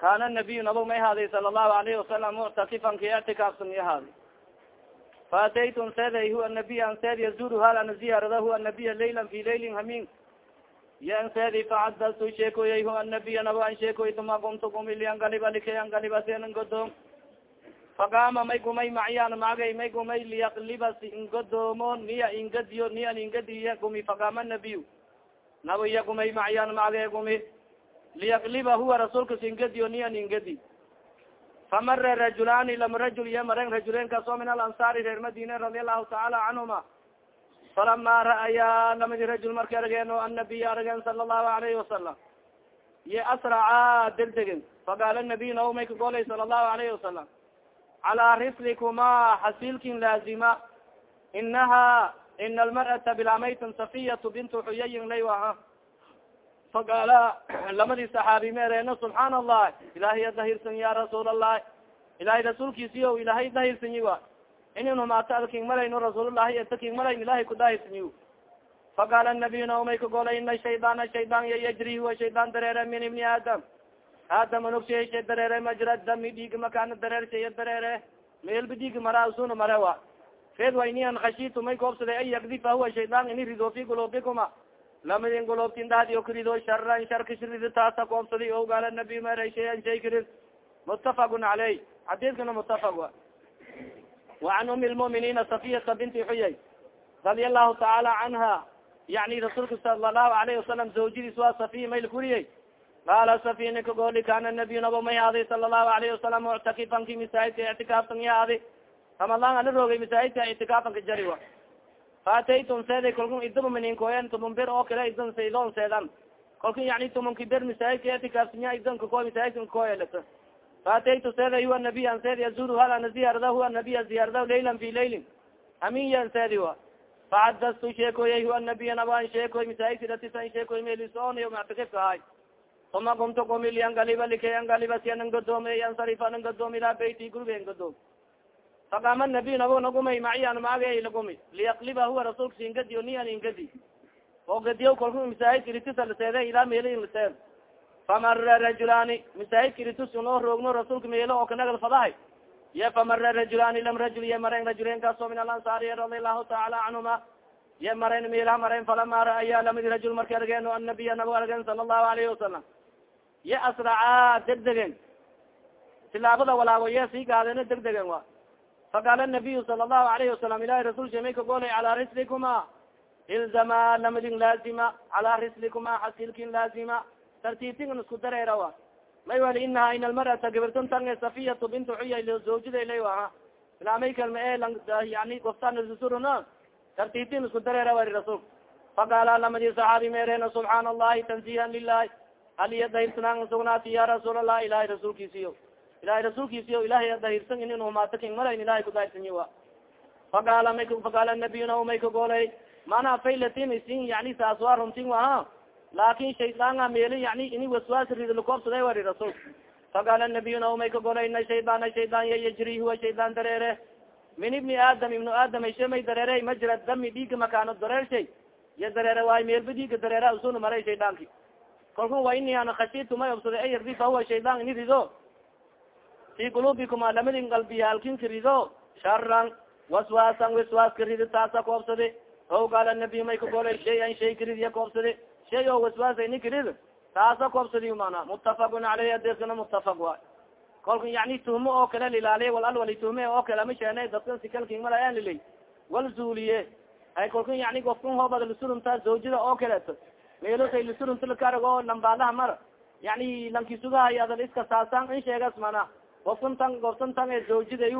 kana nabiy nabog may haaday sala allahu alayhi wasalam muctakifan ki ictikaafsan i haadi faataytun seeday huwa nabiy an seed yazuru hal ana ziyaarada huwa nabiya laylan fi laylin hamin ya an seedi facadaltu sheekoyay huwa nabiya nabo an sheekoy tuma gumtu gumili angaliba likay angaliba senan godom faqaama may gumay macyan magay may gumay liyaqliba si ingodoomo niya ingadiyo niyan ingadiya gumi faqaama nabiy nabo iya gumay macyan magay gumi liyaqliba huwa rasuulka singadiyo niyan ingadi famara rajulaani lama rajul iyo maren rajuleen kaasoo min alansaari reer madine radia allahu tacaala canhuma falama ra'ayaa lamadi rajul markay argeen o annabiy argeen sala allahu alayhi wasalam iyo asraca degdegen faqaala nabiy nao may kagolay sala allahu alayhi wasalam calaa rislikuma xasiilkin laazima inaha ina almar'ata bilamaytan safiyatu bintu xuyayin lay aha faqaala lamadii saxaabi meereeno subxaana allah ilahay dahirsan ya rasuul allah ilahay rasuulkiisiyo ilahay dahirsanyi wa inin humaata ad king malayno rasuulullahi eta king malayn ilahay kudahirsanyi faqaala nabiy naumay kagolay ina shaydaana shaydaan ya yajri huwa shaydaan dareere min ibni aadam aadam anugshesha dareere majra dami dhiig makaana dareersaya dareere meelba dhiig mara usuna mare wa fed waynian khashitu may koobsada an yakdifa huwa shaydaan ini rido fi gulubikuma lamadin golobtin dhahdio karido sharan sharka shiridi taasa koobsadi o gaala nabi mara shayan shay karid mutafaqun caleyh xadiidkana mutafaq wa. وan umi lmuminina safiyata binti xuyay radia allahu tacaala canha yani rasuulka sala lahu alayhi wasalam zawjadiis waa safiya mayl kuriyey. Qaala safiya nika gooli kana nabiy nabo may haadi sala lahu alayhi wasalam muctakifanki masaajidka ictikaaftan ya haadi ramadan ala roogay masaajidka ictikaafanka jari wa faataytum seeday kalku idaba maninkoyen tumun ber oo kale idan saydon seedan. Kalku yani tumunki ber masaajidka ictikaafsanya idan kako masaajidka kakoyelata faataytu seeday huwa nabiy an seedi azuru hal ana ziyaarada huwa nabiya ziyaarada laylan fi laylin. Amin yan seedi wa. Facadastu sheekoyay huwa nabiya naba an sheekoy masaajidka datisan sheekoy meelisoonyo mactakifka ahay uma kumtu kumili angaliba likay angaliba si anan godoomey ansarif anan godoom ilaa beyti guriga an godoom faqaama nabiy nabo nagumay maciyan maage lagumi liyaqliba huwa rasuulka singadiyo niyan ingadi oo gadiyo kalku masaajidka ritisa laseede ilaa meeli laseed famara rajulaani masaajidka ritus unoo roogno rasuulka meelo oo kanagal fadahay ye famara rajulaani lam rajul ye maren rajulen kaasoo min alansaari radia allahu tacaala canhuma ye maren meelaha maren falama ra'aya lamidi rajul marka argeen o annabiya nabo argeen sala allahu alayhi wasalam ye asracaa degdegen tilaabada walaago ye sii gaadeen degdegen wa faqaala nabiyu sala allahu alayhi wasalam ilahi rasul shamay kagolay calaa rislikuma ilzama lamadin laazima calaa rislikuma xasilkin laazima tartiibtin isku dareera wa may wali inaha in almar'ata gabirtan tange safiyatu bintu xuya zawjida lay aha ilamay kalma e yani goftansuruna tartiibtin isku dareera wali rasul faqaala lamadi saxaabi meerena subxaana allahi tanzihan lilahi aliya dahirsanaan sugnaati ya rasuul allah ilahay rasuulkiisiyo ilahay rasuulkiisiyo ilahay dahirsan inin humaato king malayn ilahay kudahirsanyi wa faqaala may faqaala nabiyuna may kagolay mana faylatin isin yani saas waa runtin waha laakin shaydaanga meeli yani ini waswaas rid lakoobsaday wari rasuul. Faqaala nabiyuna may kagolay ina shaydaan shaydaan ya yajri huwa shaydaan dareere. Min ibni aadam ibnu aadam ayshe may dareere majra dami dhiiga makaano dareershay ya dareere waayo meelba dhiiga dareera usuna maray shaydaanki kalku wa ini ana khashitu may obsaday ay yardi fa huwa shaydaan ini rido fi qulubikuma lamadin qalbiyaalkinka rido sharan waswaasan waswaaska ridi taasa koobsade. O gaala nabiy may kagolay shayan shay karidiya koobsade. Shay oo waswaasa ini karid taasa koobsadi mana mutafaqun aleyh adeerkana mutafaq waay kolka yani tuhmo oo kale lilaaliye wal tuhme oo kale ama sheene dadkan sikalkingmalayan lilay. Wal zuuliye. Ay kolka yani gofkan hoobad lisurunta zawjada oo kaleeto meelosay lisurunta lakarag oo lambaalaha mar yani lankisugahay adal iska saasan in sheegas mana gofkan tan goftan tan e zawjiday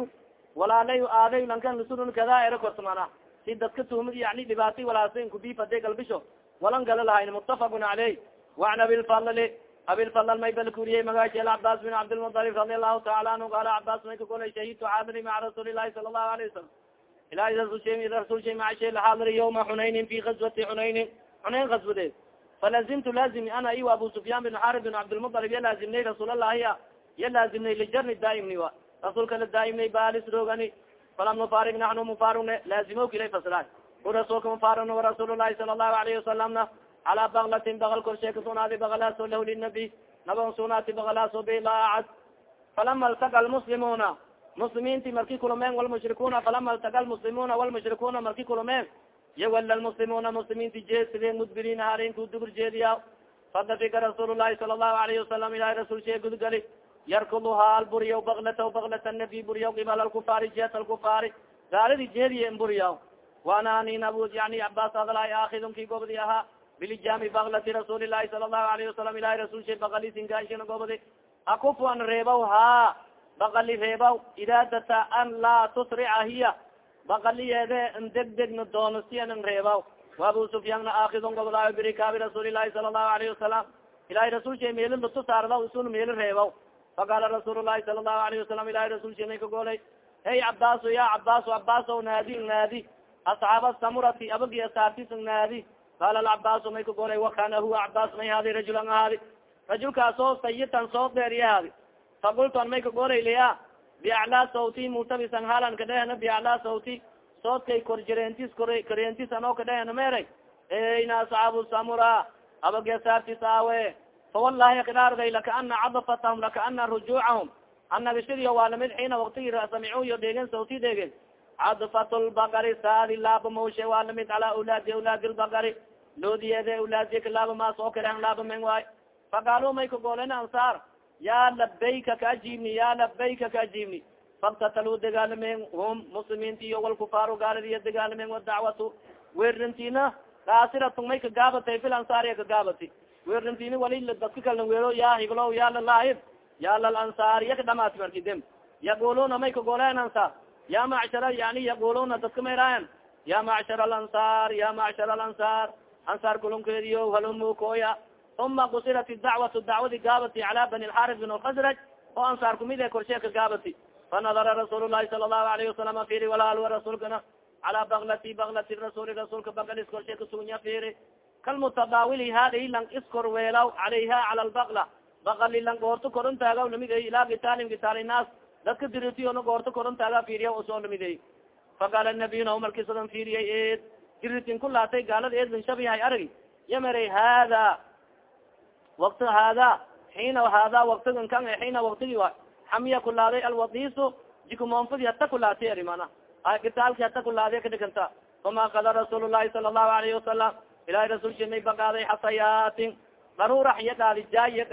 walaalay aaday lankan lisurun kada era korta mana si dadka tuhmad yani dhibaatay walaasa inkubifade galbisho. Walan gala lahayn mutafaqun caleyh waan abilfalli abilfalal may bal kuriyey magashi alcabaas bin cabdilmutalib radi allahu taala anhu qaala cabaas may kakolay shahidtu xaadiri maca rasuuli lahi sala allahu alayh wasalam ilahi rasul shay maca shay laxaadiri yawma xunaynin fi gazwati xunaynin xunayn gazwadeed falazimtu laazimi ana iwa abu sufyaan bin xarib bin cabdilmutalib ya laazimnay ya ya laazimnay lijarni daaimni wa rasuulka la daaimnay baalis roogani falam nufarig naxnu mufargne laazimo kilay faslaan u rasuulka mufarigna warasuul lahi sala allahu alayhi wasalamna calaa baklatin bakal korshay kasunaadi bakalaaso lahu linabi nabon sunaati bakalaaso bilaacad falama altaqa lmuslimuna muslimiinti marki kulumeen walmushrikuuna falama altaqa lmuslimuna walmushrikuuna marki kulumeen yawala lmuslimuna muslimiinti jeesideen mudbiriin haarinku dubur jeediya fadafika rasuul sala allahu alayhi wasalam ilahi rasul shee gudgali yarkuduhaa alburiya baklata baklat nabi buriya ibal alkufaari jeet alkufaari gaaladi jeediye buriya waana anin abu yani cabas adalaay aakidun ki gobdi ahaa bilijaami baklati rasuuli lahi sala allahu alayhi wasalam ilahi rasul she bakali singaashina gobdi akufu an reebaw ha bakali reebaw iraadata an laa tusrica hiya bakaliyeede n deg degna doono si anan reebaw. Waabu sufyaanna aakidun gobdaayo birikaabi rasuuli lahi sala allahu alayhi wasalam ilahi rasul she meelin lutusaarda isun meeli reebaw faqala rasuul lahi sala allahu alayhi wasalam ilahi rasul she may ka golay hey cabaaso ya cabaaso cabaaso naadi naadi asxaaba samurati abagi asaartis naadi qala lcabaasu may ka golay wakana huwa cabaas may haadi rajulan ahaadi rajulkaasoo sayitan soo deeriya haadi faqultu an may ka golay liya biaclaa sawti mutabisan halan kadhehna biaclaa sawti soodkay korjarentis koreentis anoo kadhehna meeray eyna asxaabu samura abagi asaartis aawe fawalahi kidaarday lakaana cadafatahum lakaana rujuucahum anagashadiyo waa la mid xiina waktigi samicu iyo dheegen sawti dheegen cadfat lbakari saadi laaba mawshe waa la mid ala awlaadi awlaadi lbakari loodiyeede awlaadiya kalaaba maas oo kale an laaba men waay faqaalu may kagolen ansaar ya labayka kaajibni ya labayka kaajibni faktataluu dagaalamen hum muslimiinti iyo walkufaaru gaaladiya dagaalamen wadacwatu weerintina kaasiratun may kagaabatay fil ansaariya kagaabati weerintini wali dadka kalna weero ya higlo ya lalaahib ya lalansaar yaka dhamaati marki dem yaquluna may kagoleen ansaar. Ya macshara yani yaquluna dadka mayraayan ya macshar alansaar ya macshar alansaar ansaar. Kulunkeediyo halumu koya uma kusirat dacwatu dacwadi gaabati cala bani lxaris bin lkhasraj oo ansaar kumid ee korsheeka gaabati. Fanadara rasuul lahi sala allahu alayhi wasalam firi walaal rasuulkana cala baklati baklati rasuuli rasuulka bakalis korshe kasugunya firi kalmutadaawili hadihi lang iskor weelaw calayha cala lbakla bakali lang goorto koron taagaw la mid ay ilaa kitaalin kitaali naas dadka diritiyona goorto koron taaga fiiriya u soo la mid ay faqaala nabiy na markisadan fiiriyay ed diritin ku laatay gaalada eedlan shabihay aragi yamaray hada wakti hada xiina hada waktigan kan xiina waktigi wa xamiya kulaaday alwadisu jikumoonfadi hata kulaatay ari mana kitaalki hata kulaadiya kadhiganta fama kada rasuul lahi sala allahu alayhi wasalam ilahay rasulki may baqaaday xasayaatin darurax iya qaadi jaay iya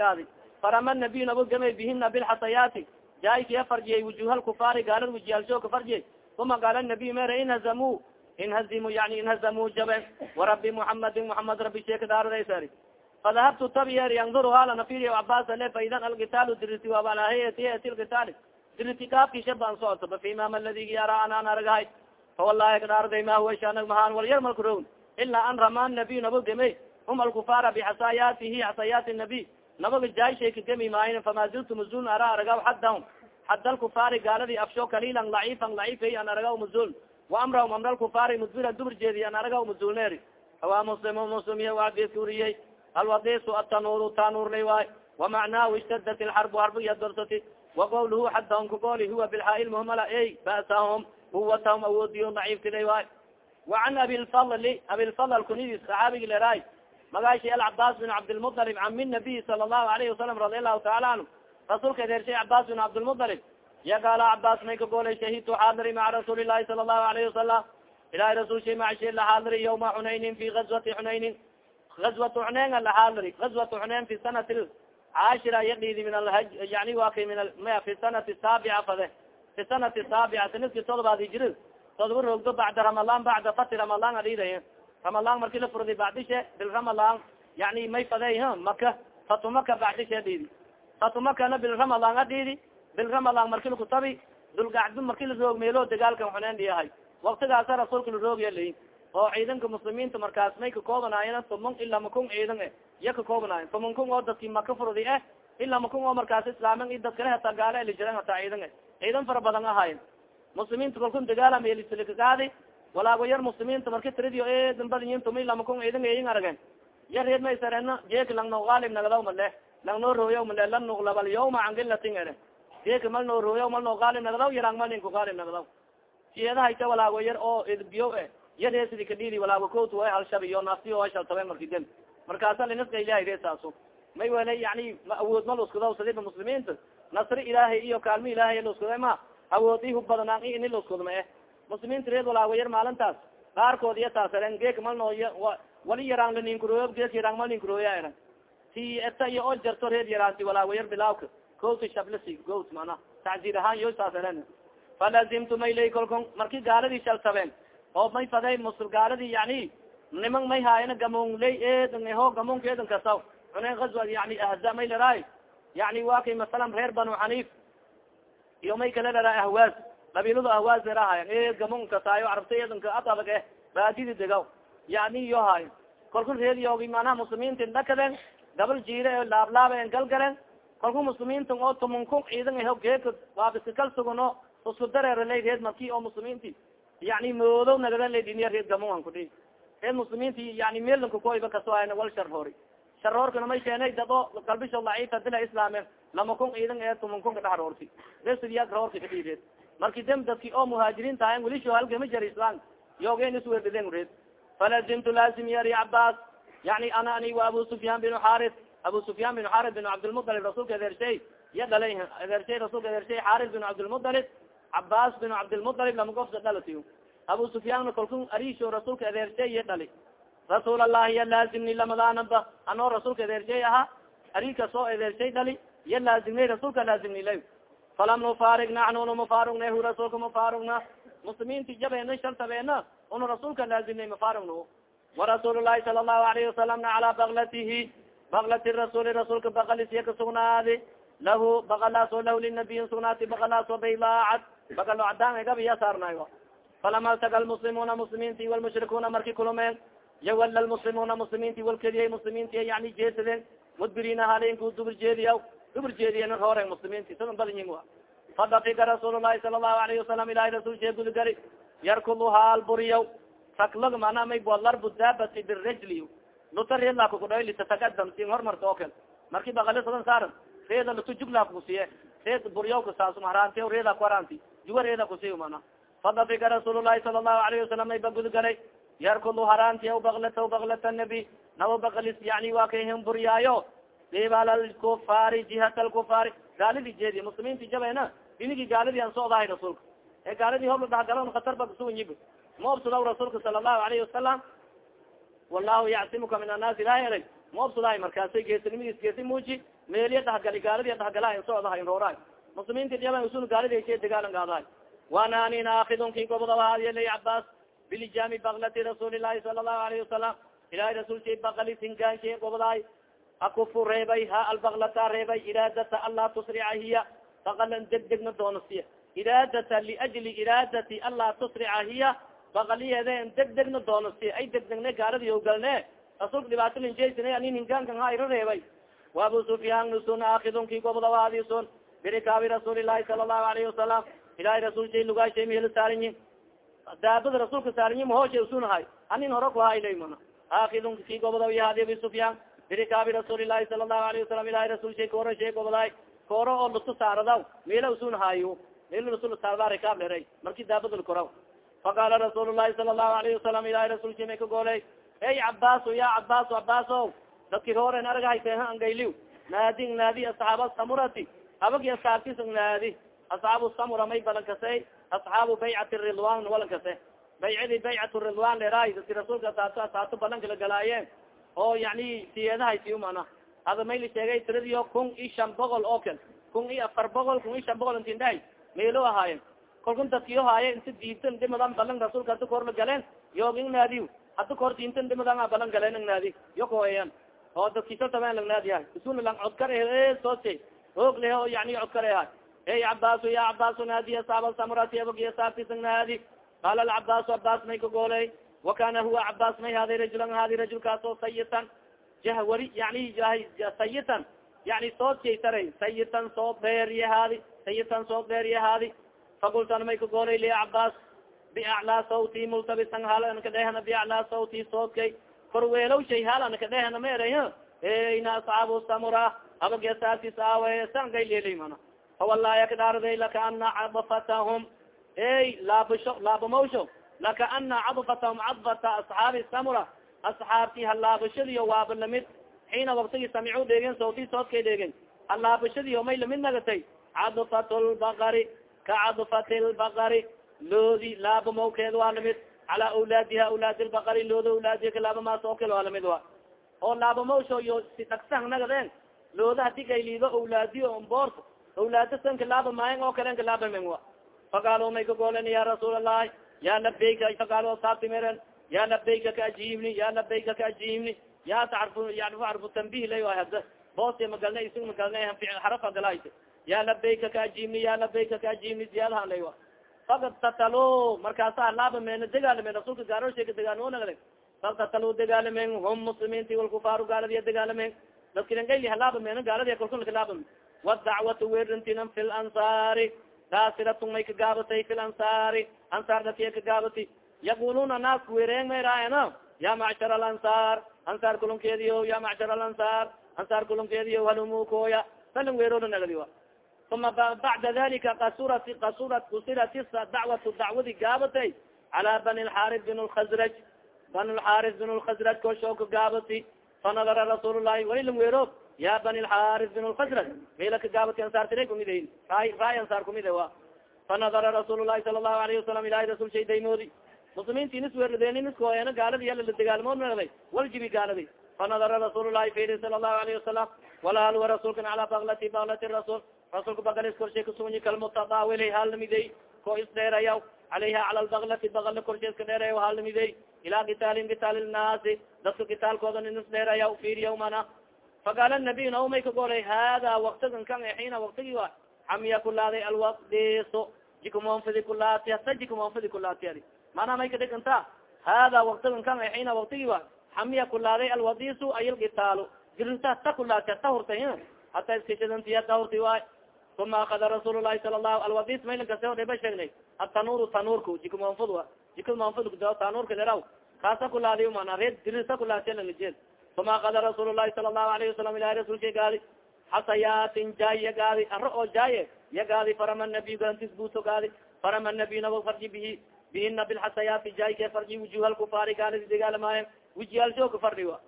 farama nabiy nabogama bihina bilxasayaati jaaykiya farjiyay wujuha lkufaari gaalada wujiyaalsho ka farjiyay uma qaala nabiy mere inhazamu inhazimu yani inhazamu jaben warabi muhamadin muhamad rabi sheekadaaradaysari fadahabtu tabiyer yanduru halana firiya cabas ale faidan alkitaalu diriti wabalahayati lkitaali diriti kaafkisha baan socoto bafimam aladi yara anaan aragahay fawalahi kadaaraday ma huwa shanag mahaan walyar malkarown ilaa an rama nabiy nabo geme um alkufaara bixasayaatihi xasayaati nabiy nabaga jaaysheeka gemi maayn fama ziltu muzul ara aragaw xadahum xada alkufaari gaaladii afsho kaliilan laciifan laciifay an aragaw muzul wa amrahum amra alkufaari mudbira dubur jeedi an aragaw muzulneeri hawa muslim muslim waadska uriyey alwadisu atanuuru tanuurlay waay wamacnaahu ishtadat ilxarbu harbu iya dorsati waqawluhu xadahum kagoli huwa bilxaa ilmuhmala ey ba'sahum huwatahum awoodiyo daciiftiday waay وan abilfadli abilfadl kunidis saxaabigi leraay magashi alcabas bin cabdilmuطalib cami nabiy sala الlahu alayhi wasalam radi allahu taala anhu rasuulka deershay cabas bin cabdilmuطalib ya gaala cabas may ka golay shahidtu xaadiri maca rasuuli lahi sala الlahu alayhi wasalam ilahi rasul shay macshe laxaadiri yawma xunaynin fi gazwati xunaynin gazwatu xuneyn laxaadiri gazwatu xuneyn fi sanati caashira yadhidi min alhaj yani wa kay min maya fi sanati saabica fade fi sanati saabica sanadki todobaad hijri todba roogdo bacda ramadan bacda fati ramadan adhiday ramadan marki la furday bacdishe bil ramadan yani may faday maka fatumaka bacdishe dhidi fatumakana bil ramadan adhidi bil ramadan marki lakutabi dulgacdu marki la roog meelo dagaalkan xuneyn dhiyahay waktigaasa rasuulka la roog yalay oo ciidanka muslimiinta markaas may kakoobanaayen tuman ilaa makun ciidan e iya kakoobanaayen tuman kun oo dadki maka furdi eh ilaa makun oo markaas islaaman i dad kale hataa gaala eli jiran hataa ciidan e ciidan fara badan ahaayen muslimiinta kalkun dagaala meelisilkagaadi walaago yar muslimiinta marki tiridio edambadiyin tumi lamakun ciidan eyin aragen ya reed ma isarena jeeka lang no gaalib nagadaw male lang noo rooyaw male lan nuglabal yawma cangilatin ere jeeka mal noo rooyaw mal noo gaalib nagadaw yarang mal ninku nagadaw siyadahayta walaago yar oo idbiyo e yareesidi kadhidi walaago kot way halshab iyo nafti o shaltabe marki dem markaasa linaska ilahay re saaso may wala yani ma awood ma luskuda sadiba muslimiinta nasri ilaahay iyo kaalmo ilahay luskuda ma awood i hubadnaan i ini luskud ma eh. Muslimiinta reed walaawayar maalintaas. Qaarkood iyo taasaren geek malnooy wali yaraan laninkurooyo geek yaraan mal ninkurooya eran ti eta iyo o jarto reed yaraanti walaawayar bilaawka. Kowta shablasi goat mana. Tacziir ahaan yo saasaren falazimtu maylay kolkon marki gaaladii shaltabeen oo may faday musul gaaladii yani niman may haayana gamongley eedho gamonkeedan kasaw cune azwa yani ahza may laraay yani wa kay masalan reer banu xaniif iyo may kala laraa ahwaaz qabiiladu ahwaaz lerahayan eed gamon kasaayo carabta eedanka ad adag eh. Baadidi degaw. Yani iyo haayo kalku reer yoogi manaha muslimiinta dhakaden gabal jiire laablaaben galgalen kalku muslimiinta oo tumankun ciidan aho geeka waabiska kal sugan o isku dareeralay reed marki oo muslimiinti yani moodow nagadala dhiniya reed gamongan kudhi reed muslimiinti yani meelanka koyba kaso ayna wal sharhoori sharhoorkana may keenay dad o galbisho daciifa dila islaame lama kun ciidan ee tuman kun kadhaxroorti resya roorka kadhireed marki dem dadki oo muhaajiriin tahayn weli sho halgama jar islam yogen iswerdiden reed. Falazimtu laazim yari cabas yani ana ani wa abu sufyaan bin xaris abu sufyaan bin xaris bin cabdilmutalib rasuulka edershay iya dhalay edershay rasuulka edershay xaris bin cabdilmutalib cabas bin cabdilmutalib lama gofsa dhalatiyo. Abu sufyaanna kalku arisho rasuulka edershay iya dhali rasuul allahi ya laazimni lamadaanaba anoo rasuulka edershay ahaa arika soo edershay dhali iya laazimnay rasuulka laazimni lay falam nufarig naxnunu mafarugna hu rasuulka mafarugna muslimiinti jabeena shaltabeena una rasuulka laazimnay mafarugna warasuul lahi sala allahu alayhi wasalamna calaa baklatihi baklati rasuuli rasuulka bakalisiya kasugnaadi lahu bakalaas oo lahu linabiyin sugnaati bakalaas oo baylaacad bakalo cadaan gabiya saarnayo falama altaga lmuslimuuna muslimiinti walmushrikuuna marki kulumeen yawala lmuslimuuna muslimiinti walkediyay muslimiinti yani jeesadeen mudbiriina halinku dubur jeediya dubur jeediyen hoore muslimiinti sadan badyin a fadafika rasuul lahi sala allahu alayhi wasalam ilahi rasul shee gudgari yarkuluhaa alburiya raklog mana may larbu daabati birajli luta reedlakukudhoy litatakadam sin hormarta oo kale marki bakali sadan saaran. Reeda lutu jugla kusiye reed buryawka saasum haraanti reeda ku haranti juwa reeda kusiy mana. Fadafika rasuul lahi sala allahu alayhi wasalam may ba gudgalay yarkulu haranti aw baklata baklata nabi nawa baklis yani waa kayhin buryaayo ibal alkufaari jihat alkufaari gaalidi jeedi muslimiinti jabena dinigi gaalidi an socdahay rasuulka e gaalidi hobla dhahgalon khatar ba kasuwanyib maobsudaw rasuulka sala allahu alayhi wasalam wallahu yacsimuka min annaasi ilaha eray maobsudahay markaasay geesinimadiis geesi muuji meeliya dhahgali gaalidi dhahgala an socdahay rooraay muslimiinti jaba usul gaalidi she dagaalan gaadahay wana anin aakidun ki gobodabahadiyalay cabaas bilijami baklati rasuuli lahi sala allahu alayhi wasalam ilahay shay bakali singanshe gobodaay akufu reebay ha albaklata reebay iraadata anlaa tusrica hiya bakalan degdegna doonasiya iraadata liajli iraadati anlaa tusrica hiya bakaliyeede degdegna doonasiya ay degdegne gaaladi ogalne rasulka dhibaato linjeysina anin hingaankan ha ira reebay wa abu sufyaan nusun aakidun ki gobodawaadisun birikaabi rasuuli lahi sala allahu alayhi wasalam ilahay shay lugaashay mihla saarinyi daabada rasuulka saarinyi mahoosha usunahay anin hore ku haylay mana aakidun ki gobodaw yahaadi abi sufyaan birikaabi rasuuli lahi sala allahu alayhi wasalam ilahay rasul shay kooro shay gobodaay kooro oo lutu saaradaw meela usunahaayo meela rasul saarada rikaab leray marki daabada koraw faqaala rasuul lahi sala allahu alayhi wasalam ilahay rasul shay may ka gooley ey cabaaso ya cabaaso cabaaso dadki hooren aragahay teha angayliw naadin naadi asxaaba samurati abagi asxaabtis naadi asxaabu samura may balan kasey asxaabu baycati ridwan walan kase. Baycadi baycat ridwan leeraay dadki rasuulka saato asaato balan kala galaayeen. Oo yani siyeedahay siyo mana hada mayli sheegay tiradiyo kun i shan boqol oo kal kun i afar boqol kun i shan boqol intindahay meelo ahaayen kalkun dadkiyo haaye inta diintan dhimadan balan rasuulka hada korla galeen yoog ing naadiy hada kor diintan dhimadan balan galeen ing naadi yo kaweyan oo dadkiso taben lang naadiyahay. Isuna lang codkar soose hoog leh oo yani codkar ahay ey cabaasu ya cabaasu naadiya saaba samurati abagiya saabtisang naadi qaala alcabaasu cabaas may ka gooley wakana huwa cabaas may haaday rajulan haadi rajulkaas oo sayitan jahwari yani sayitan yani sood shaytaray sayitan soo beeriya haadi sayitan soo beeriya haadi fakultan may ka goolay li cabaas biaclaa sawti multabisan hal ana kadhehana biaclaa sawti soodkay korweelow shay hal ana kadhehana ma eray eyna asxaabu samura abagya saabtis aawe sangay lelay mana fawalahi akdhaarday lakaana cadfatahum ey laabasho laabamawsho lakaana cadfatahum cadfata asxaabi samura asxaabti halaabashadiyo waaba la mid xiina waktigi samicuu dheegen sawti soodkay dheegen halaabashadiyo may la mid nagatay cadfat lbaqari ka cadfat lbaqari loodi laaba mawkeed waa la mid calaa awlaadiha awlaadi lbaqari looda awlaadiha ka laaba maas oo kale waa la mid wa oo laaba mawsho yo si dhagsang nagadeen looda hadi gayliido awlaadiyo boort awlaada sanka laaba maayan oo kalen ka laaba men wa faqaalo may kagoolen ya rasuul allahi ya labayka faqaalo saabti meren ya labayka kaajibni ya labayka kaajibni ya taarfu yani arfu tambih lay ay hada boos magalna isig magalna xarafa galayt ya labayka kaajibni ya labayka kaajibni ziyadaha lay wa fakad tatalo markaasa laaba meena degaalame rasuulka gaarosheeka degaalmonagale fak tatalo degaalamen hum muslimiinti walkufaaru gaaladiya degaalamen dadkilangayli halaaba meena gaaladiya kalkulka laaba wadacwatu werintinan fi lansaari daasiratun may kagaabatay fi lansaari ansaar dadkiya kagaabati yaquluna naasku wereeng may raayana ya macshar alansaar ansaar kulunkeediyo ya macshar alansaar ansaar kulunkeediyo halumukoya salan weerooda nagadi wa uma bacda dalika kasurat kasurat kusirat dacwatu dacwadi gaabatay cala bani lxaris bin lkhasraj bani lxaris bin lkhasraj koshoo ka gaabati fanadara rasuul lahi wali lang weero ya bani lxaris bin lkhasraj mela ka gaabati ansaartira kumid raay ansaar kumide wa fanadara rasuul lahi sala lahu alayhi wasalam ilahi rasul shay daymoodi muslimiinti nis weerladeen niskoena gaaladi yala dagaalmood nagday waljibi gaaladi fanadara rasuul lahi firi sala lahu alayhi wasalam walahal wa rasuulkan cala baklati baklati rasul rasulka bagalis korshay kasugunyi kalmutadaawili halnamiday ko isdheerayaw calayha cala lbaklati bakla korshay iska dheerayaw halnamiday ilaa kitaalin kitaal lnaasi dadka kitaalkooda isdheerayaw fiiriyaw mana faqaala nabiy naumay ka golay hada waktigan kan xiina waktigi wa xamiya kulaaday alwakdiso jikumonfidi kulaati hata jikumonfidi kulaati adi mana may kadhiganta hada waktigan kan xiina waktigi wa xamiya kulaaday alwadisu ay lkitaalu dirinta hata kulaati hata hurtay hata iskashadanti hata hurti waay uma akada rasuul lahi sala lahu alwadis maylankase dhiba sheegnay atanur tanuurka jikumonfud a jikumonfud tanuurka leraw kaasa kulaadi mana reed dirisa kulaatialangajed uma akada rasuul lahi sala lahu alayhi wasalam ilahi rasulka gaadi xasayaatin jaay ya gaadi aro oo jaaye ya gaadi farama nabiy gaantis buuso gaadi farama nabiy nabo farji bihi bihina bilxasayaati jaayke farji wujuha lkufaari gaaladi degaalamaayen wijiyaalshoka fardhi wa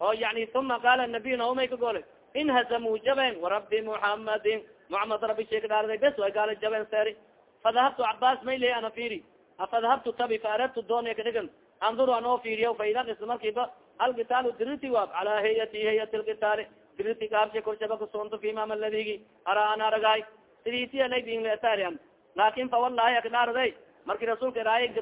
oo yani uma qaala nabiy naumay ka gole inhasamuu jaben warabi muxamadin muxamed rabi sheeka dhaarday bes way gaala jaben seri fadahabtu cabas mayle ana firi afadahabtu tabi faaradtu doonaya kadhigan anduru anoo fiiriya faida isla markiiba alkitaalu diriti waab calaa hayati hayati lkitaali diriti gaabsha korshaba kasoonto fimam ladigi araa an aragaay siditialaydinletarian laakin fa wallahi akdhaarday marki rasuulka raayay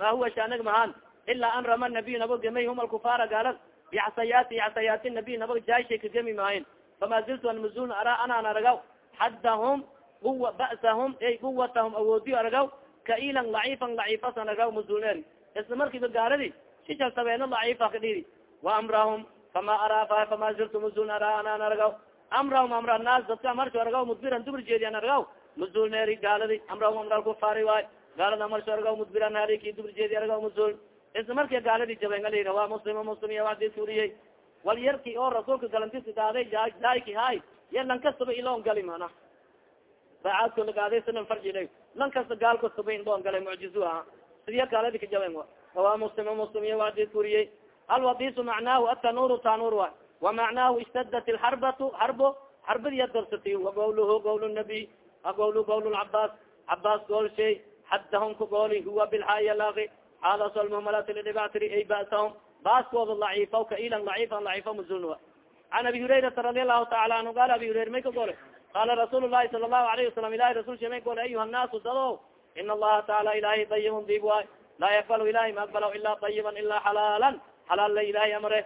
ma huwa shaanag mahaan ilaa an rama nabiy nabag gamay hum alkufaara gaalad bixasayaati xasayaati nabiy nabag jaashay kagami maahin fama ziltu an mazuln araa anaan aragaw xaddahum uwa ba'sahum ey quwatahum awoodiyo aragaw kailan laciifan laciifasan aragaw mazulneeri isla markiiba gaaladi sijal sabeeno laciifa kadhiri wa amrahum fama araa fama ziltu mazuln araa anaan aragaw. Amrahum amra naas dadka amarso aragaw mudbiran dubur jeediyan aragaw. Mazulneeri gaaladi amrahum amra alkufaari waay. Gaalada amarso aragaw mudbiran hari ki dubur jeedi aragaw mazul isla markia gaaladi jaben ali rawa muslim muslim iya wadis uriyey. Wal yarki oo rasuulka galantiska gaaday daayki hay ya lan kastaba iloon gali mana saacaadko lagaaday sinan farjila lan kasta gaal kastaba indoon galay mucjizu aha. Sidiya gaaladi ka jaben rawa muslim muslim iya wadis uriyey alwadisu macnaahu atanur tanur wa wa macnaahu istadat lxarbatu xarbo xarbadiya dorsatay wagawluhu gawl nabiy agawlu gawl cabas cabas gool shay xaddahum ka gooli huwa bilxaaya laaki xaala solmuhmalati lidhibatiri ay basahum baaskooda laciifa kailan laciifan laciifa mazulna an abi hurayrata radi allahu taala anhu qaala abi hurayra may ka gole qaala rasuul lahi sala allahu alayhi wasalam ilahi rasul sha may gole ayuha naasu dado ina allaha taala ilahay dayibun diib waay laa yakbal ilahi ma aqbalaw ila dayiban ila xalaalan xalaal la ilahi amre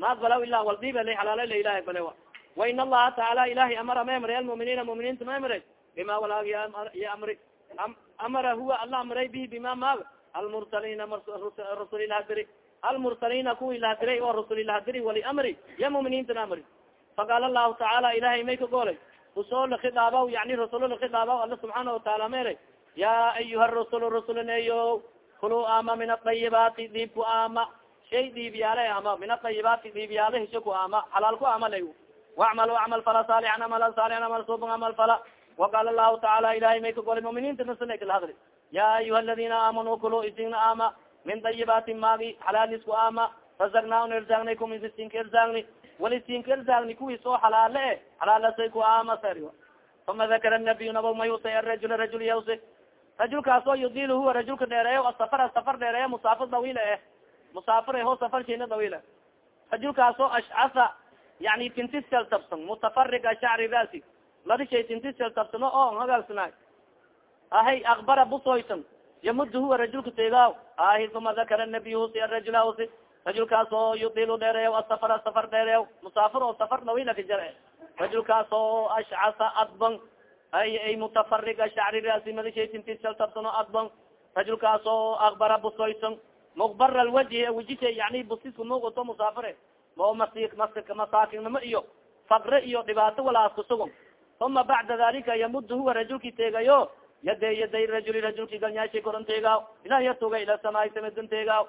ma aqbalaw ila waldiib la xalaala la ilahi aqbale wa wa in allaha taala ilahi amara ma amre almuminiina muminiinta ma amre bima walaag ya amri amara huwa alla amray bihi bima maag almursalina rasul ilahadiri almursalina kuwi lahadiray oo rasul ilahadiri waliamri ya muminiintan amri faqaala lahu tacaala ilahay may ka goolay u soo lakidaabaw yani rasulo lakidaabaw alla subxaana wataala mere ya ayuha rasul rasulineyo kulu ama min aayibaati dhiibku ama shay dhiibyaale ama min aayibaati dhiibyaale hisho ku ama xalaal ku ama lay wacmal acmal fala saalixan amala saalixan amal suban amal fala waqaala lahu tacaala ilahay may ka golay muminiinta nasanay kala hadli ya ayuha aladina aamanuu kulu isingna ama min dayibaati maagi xalaalis ku ama razaqnaa irzaagni kum sinka irzaagni wali sinka irzaagni kuwiis oo xalaale e xalaalasay ku ama sar uma dakara nabiy naba mayusa arajul rajul yawsi rajulkaas oo yudil huwa rajulka dheereeyo asafar safar dheereeya musaafir dawiila eh. Musaafir ho safar shina dawiila. Rajulkaas oo ashcasa yani tintisel tabsan mutafariga shacri rasi ladi shay tintisel tabsano oo hagaalsanaay ahay akbara busoysan. Yamud huwa rajulka teegaaw ahi uma dakara nabiy husi arajul hausi rajulkaas oo yudilu dheereeya asafar safar dheereeya musaafir oo safar dawiila ka jar rajulkaas oo ashcasa adban ay ay mutafariga shacri rasi madishay tintisel tabsano adban rajulkaas akbara busoysan mukbara lwaji wejisha yani busisku muuqato musaafire oo masi masaakinnimo iyo fakre iyo dhibaato walaas kusugon uma bacda dalika yamud huwa rajulki teegayo yaday yaday rajuli rajulki galnyaashay koran teegaaw ilah yatuga ila samaay samadan teegaaw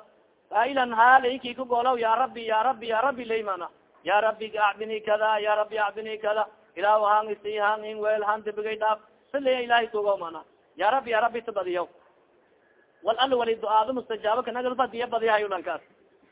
ailan haalayki ka golaw ya rabbi ya rabbi ya rabbi laymana ya rabbi acdini kada ya rabbi acdini kada ilaah hang isi hang in wel han dibigay dhaaf saliya ilahay tuga mana? Ya rabbi ya rabbi tabadiyaw wal al wali duaado mustajaabaka nagal badiya badiyahayo lankaas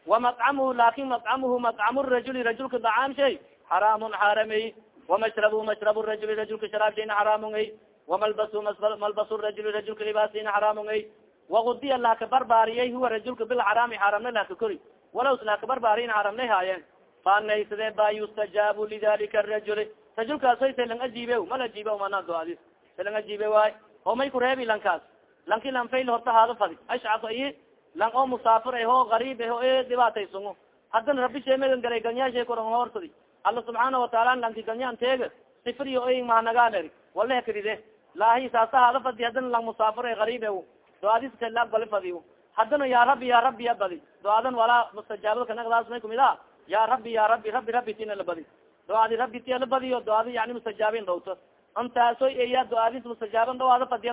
wamacamhu laakiin macamhu macamu rajuli rajulka dacaam shay. Xaraamun xaaramay wamashrab mashrab rajuli rajulka sharaabshayna xaraamun ay wamalbas rajuli rajulka libaasayna xaraamun ay wagudiya barbaariyay huwa rajulka bilxaraami xaramna lahaka kori walaws lahaka barbaariyna xaramnay haayeen faanay sidee ba yustajaabu lidalika rajuli rajulkaasoy se lang ajiibe mal ajiibe mana doadis se lang ajiibe waay. Oo may kureebi lankaas. Lanki lanfayl horta haado fadi ashcas i lang oo musaafir aho gariib aho e dhibaataysungo haddana rabi shee magan galay ganyaashe koran horsadi alla subxaana wataala lanki ganyaan teega sifriyo oy mahanagaan wala hekride laahi saasa haada fadi haddana lang musaafir e gariib aho doadis laag bali fadiyo haddana ya rabbi ya rabbi ya badi. Doadan walaa mustajaabada kanagdaas may kumid a ya rabbi ya rabbi rabbi rabbi tina la badi doadi rabbi tia la badiyo doadi yani mustajaabin dhawto antaasoy eya doadis mustajaaban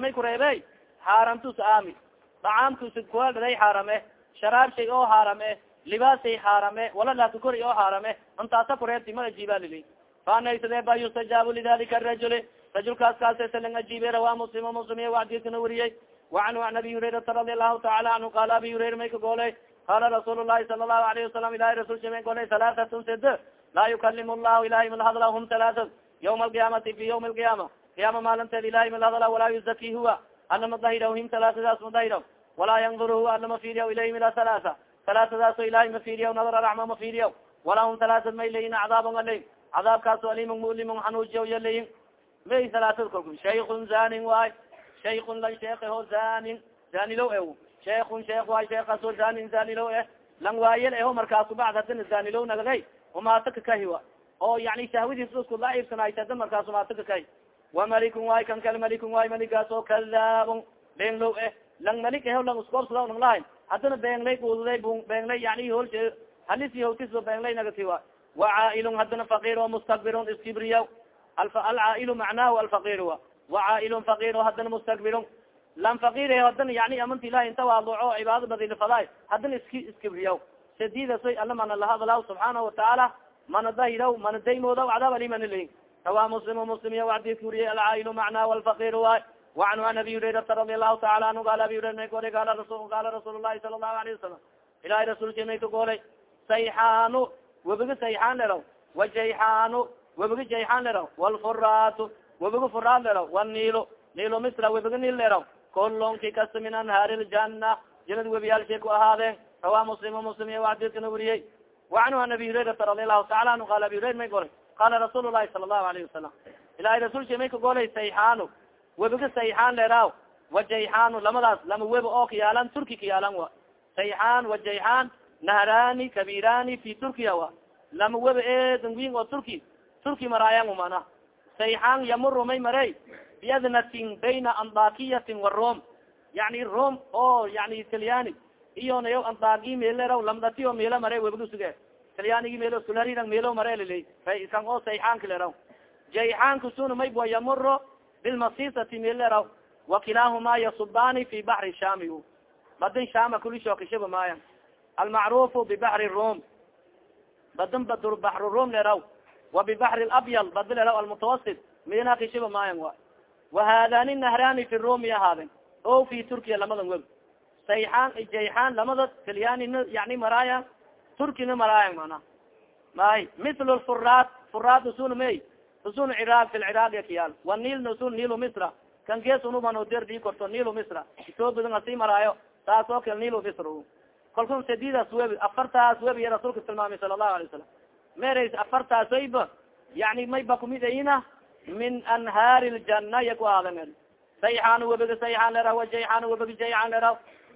may kureebe xaaramtus aami dacaamkus kuadhaday xaarame sharaab shay oo xaarame libaasay xaarame wala laakakori oo xaarame antaasa kureebti ma ajiiba lili faanaysade ba yustajaabu lidalika rajuli rajulkaas kaasesa lang ajiibe rawa muslim muslim wadiskana wariyey wacanhu an abi hurairata radi allahu taala anhu qaala abi hurayra may ka goolay qaala rasuul lahi sala lahu alayhi wasalam ilahi rasul shama golay halaatatun sed laa yukalim llahu ilahay malhadla hum halaatat yawma alqiyaamati fi yawmi alqiyaama qiyaama maalinteed ilahay malhadla walaa yuzaki huwa ala madahiraw him halaatadaas madahiraw walaa yanduru huwa ala mafiriyaw ilayhim ila halaata halaatadaaso ilahay mafiriyaw nadar aracma mafiriyaw walaa hum halaatad may leyin cadaabon aley cadaabkaaso alimun mulimon xanuujiyaw yaleyin may halaatada kolku shaykun zanin waay shaykun lan sheekho zanin zanilo e sheekun sheek waay sheekaaso zanin zanilo eh lang waayel eho markaasu bacd hadina zanilo nagday umaata kakahiwa oo yani shahwadiis isku laciibsanaytada markaas umaata kakahi وamalikun waay kan kal malikun waay maligaas oo kadaabon beenlow eh lang malik eho lang iskoobsada nang lahayn haddana beenlay gududay beenlay yani hols halisi hawtis beenlay nagati wa wacaailun haddana fakir oo mustakbirun iskibriya alcaailu macnahu alfakir wa wacaailun fakir o haddana mustakbirun lan fakir haddana yani amanti ilahi inta waaduco cibaado badilifadaay haddana iski iskibriya sadidasoy alla mana lahadalaw subxaanahu watacaala mana dahiraw mana daymoodaw cadaab aliman leyin rawa muslim muslim iya wadiska wuriye alcaail macna walfakir waay wacanhu an abi hurairata radi allahu taala anhu qaala abi hurayra oray qaala rasul qaala rasuul lahi sala allahu alayhi wasalam ilahi rasulki may ka goolay sayxaanu webiga sayxaan leraw wajayxaanu webiga jayxaan leraw walfuraatu webiga furaad leraw waniilo niilo misra webiga niil leraw kolonki kasta min anhaari ljana janad webiyaalshay ku ahaadeen rawa muslim muslim iya wadiskana wariyey wacanhu an abi hurairata radi allahu taala anhu qaala abi hurayra may goolay qala rasuul lahi sala allahu alayhi wasalam ilahay rasulka may ka golay sayxaanu webiga sayxaan leeraaw wajayxaanu lamadaas lama weba oo kayaalan turki kayaalan wa sayxaan wajayxaan nahrani kabirani fi turkiya wa lama weba eedan win oo turki turki maraayan mana sayxaan yamuru may marey biadnatin bayna andakiyatin wa rom yani rom oo yani italyani iyo nayo andaki meeleraw lamdatiyo meela mare webiga suge. Talyanigi melo sularidan melo mareliley kan oo sayxaanka leraw jayxaanka suna may bua yamuro bilmasisati meleraw wakilahuma yasubani fi baxri shami badin shama kulisho kashaba maaya almacrufu bibaxri rom badin bad baxru rom leraw wa bibaxri labyal badi leraw almutawasit mina kashaba maayan wa wahadani nahrani fi romi ahaaden o fi turkiya lamadan web sayxaan jayxaan lamada talyanina yani maraaya turkina maraaya mana. May mil furaad furaad usul may usul ciraaq fi lciraaq yakiyaal wa nil usul nilu misra. Kan geesunubanderdi korto nilu misra. Etoobiya asii maraayo taas oo kale nilu misr kalkun sadidaas webi afartaas webi rasuulka tilmaamay sala allahu alay wasalam meres afartaas wayba yani may ba kumid ayina min anhaari ljana ya ku aada mer sayxaan webiga sayxaan leraw wajayxaan webiga jayxaan leraw